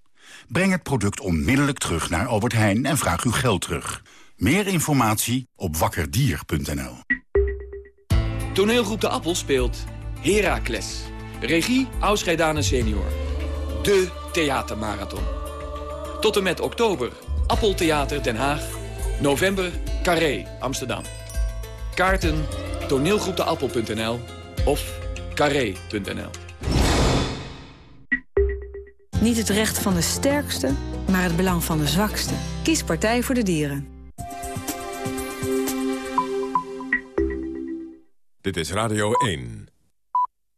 Breng het product onmiddellijk terug naar Albert Heijn en vraag uw geld terug. Meer informatie op wakkerdier.nl. Toneelgroep De Appel speelt Heracles. Regie Ausgeidane senior. De theatermarathon. Tot en met oktober Appeltheater Den Haag. November Carré Amsterdam. Kaarten toneelgroepdeappel.nl of carré.nl. Niet het recht van de sterkste, maar het belang van de zwakste. Kies Partij voor de Dieren. Dit is Radio 1.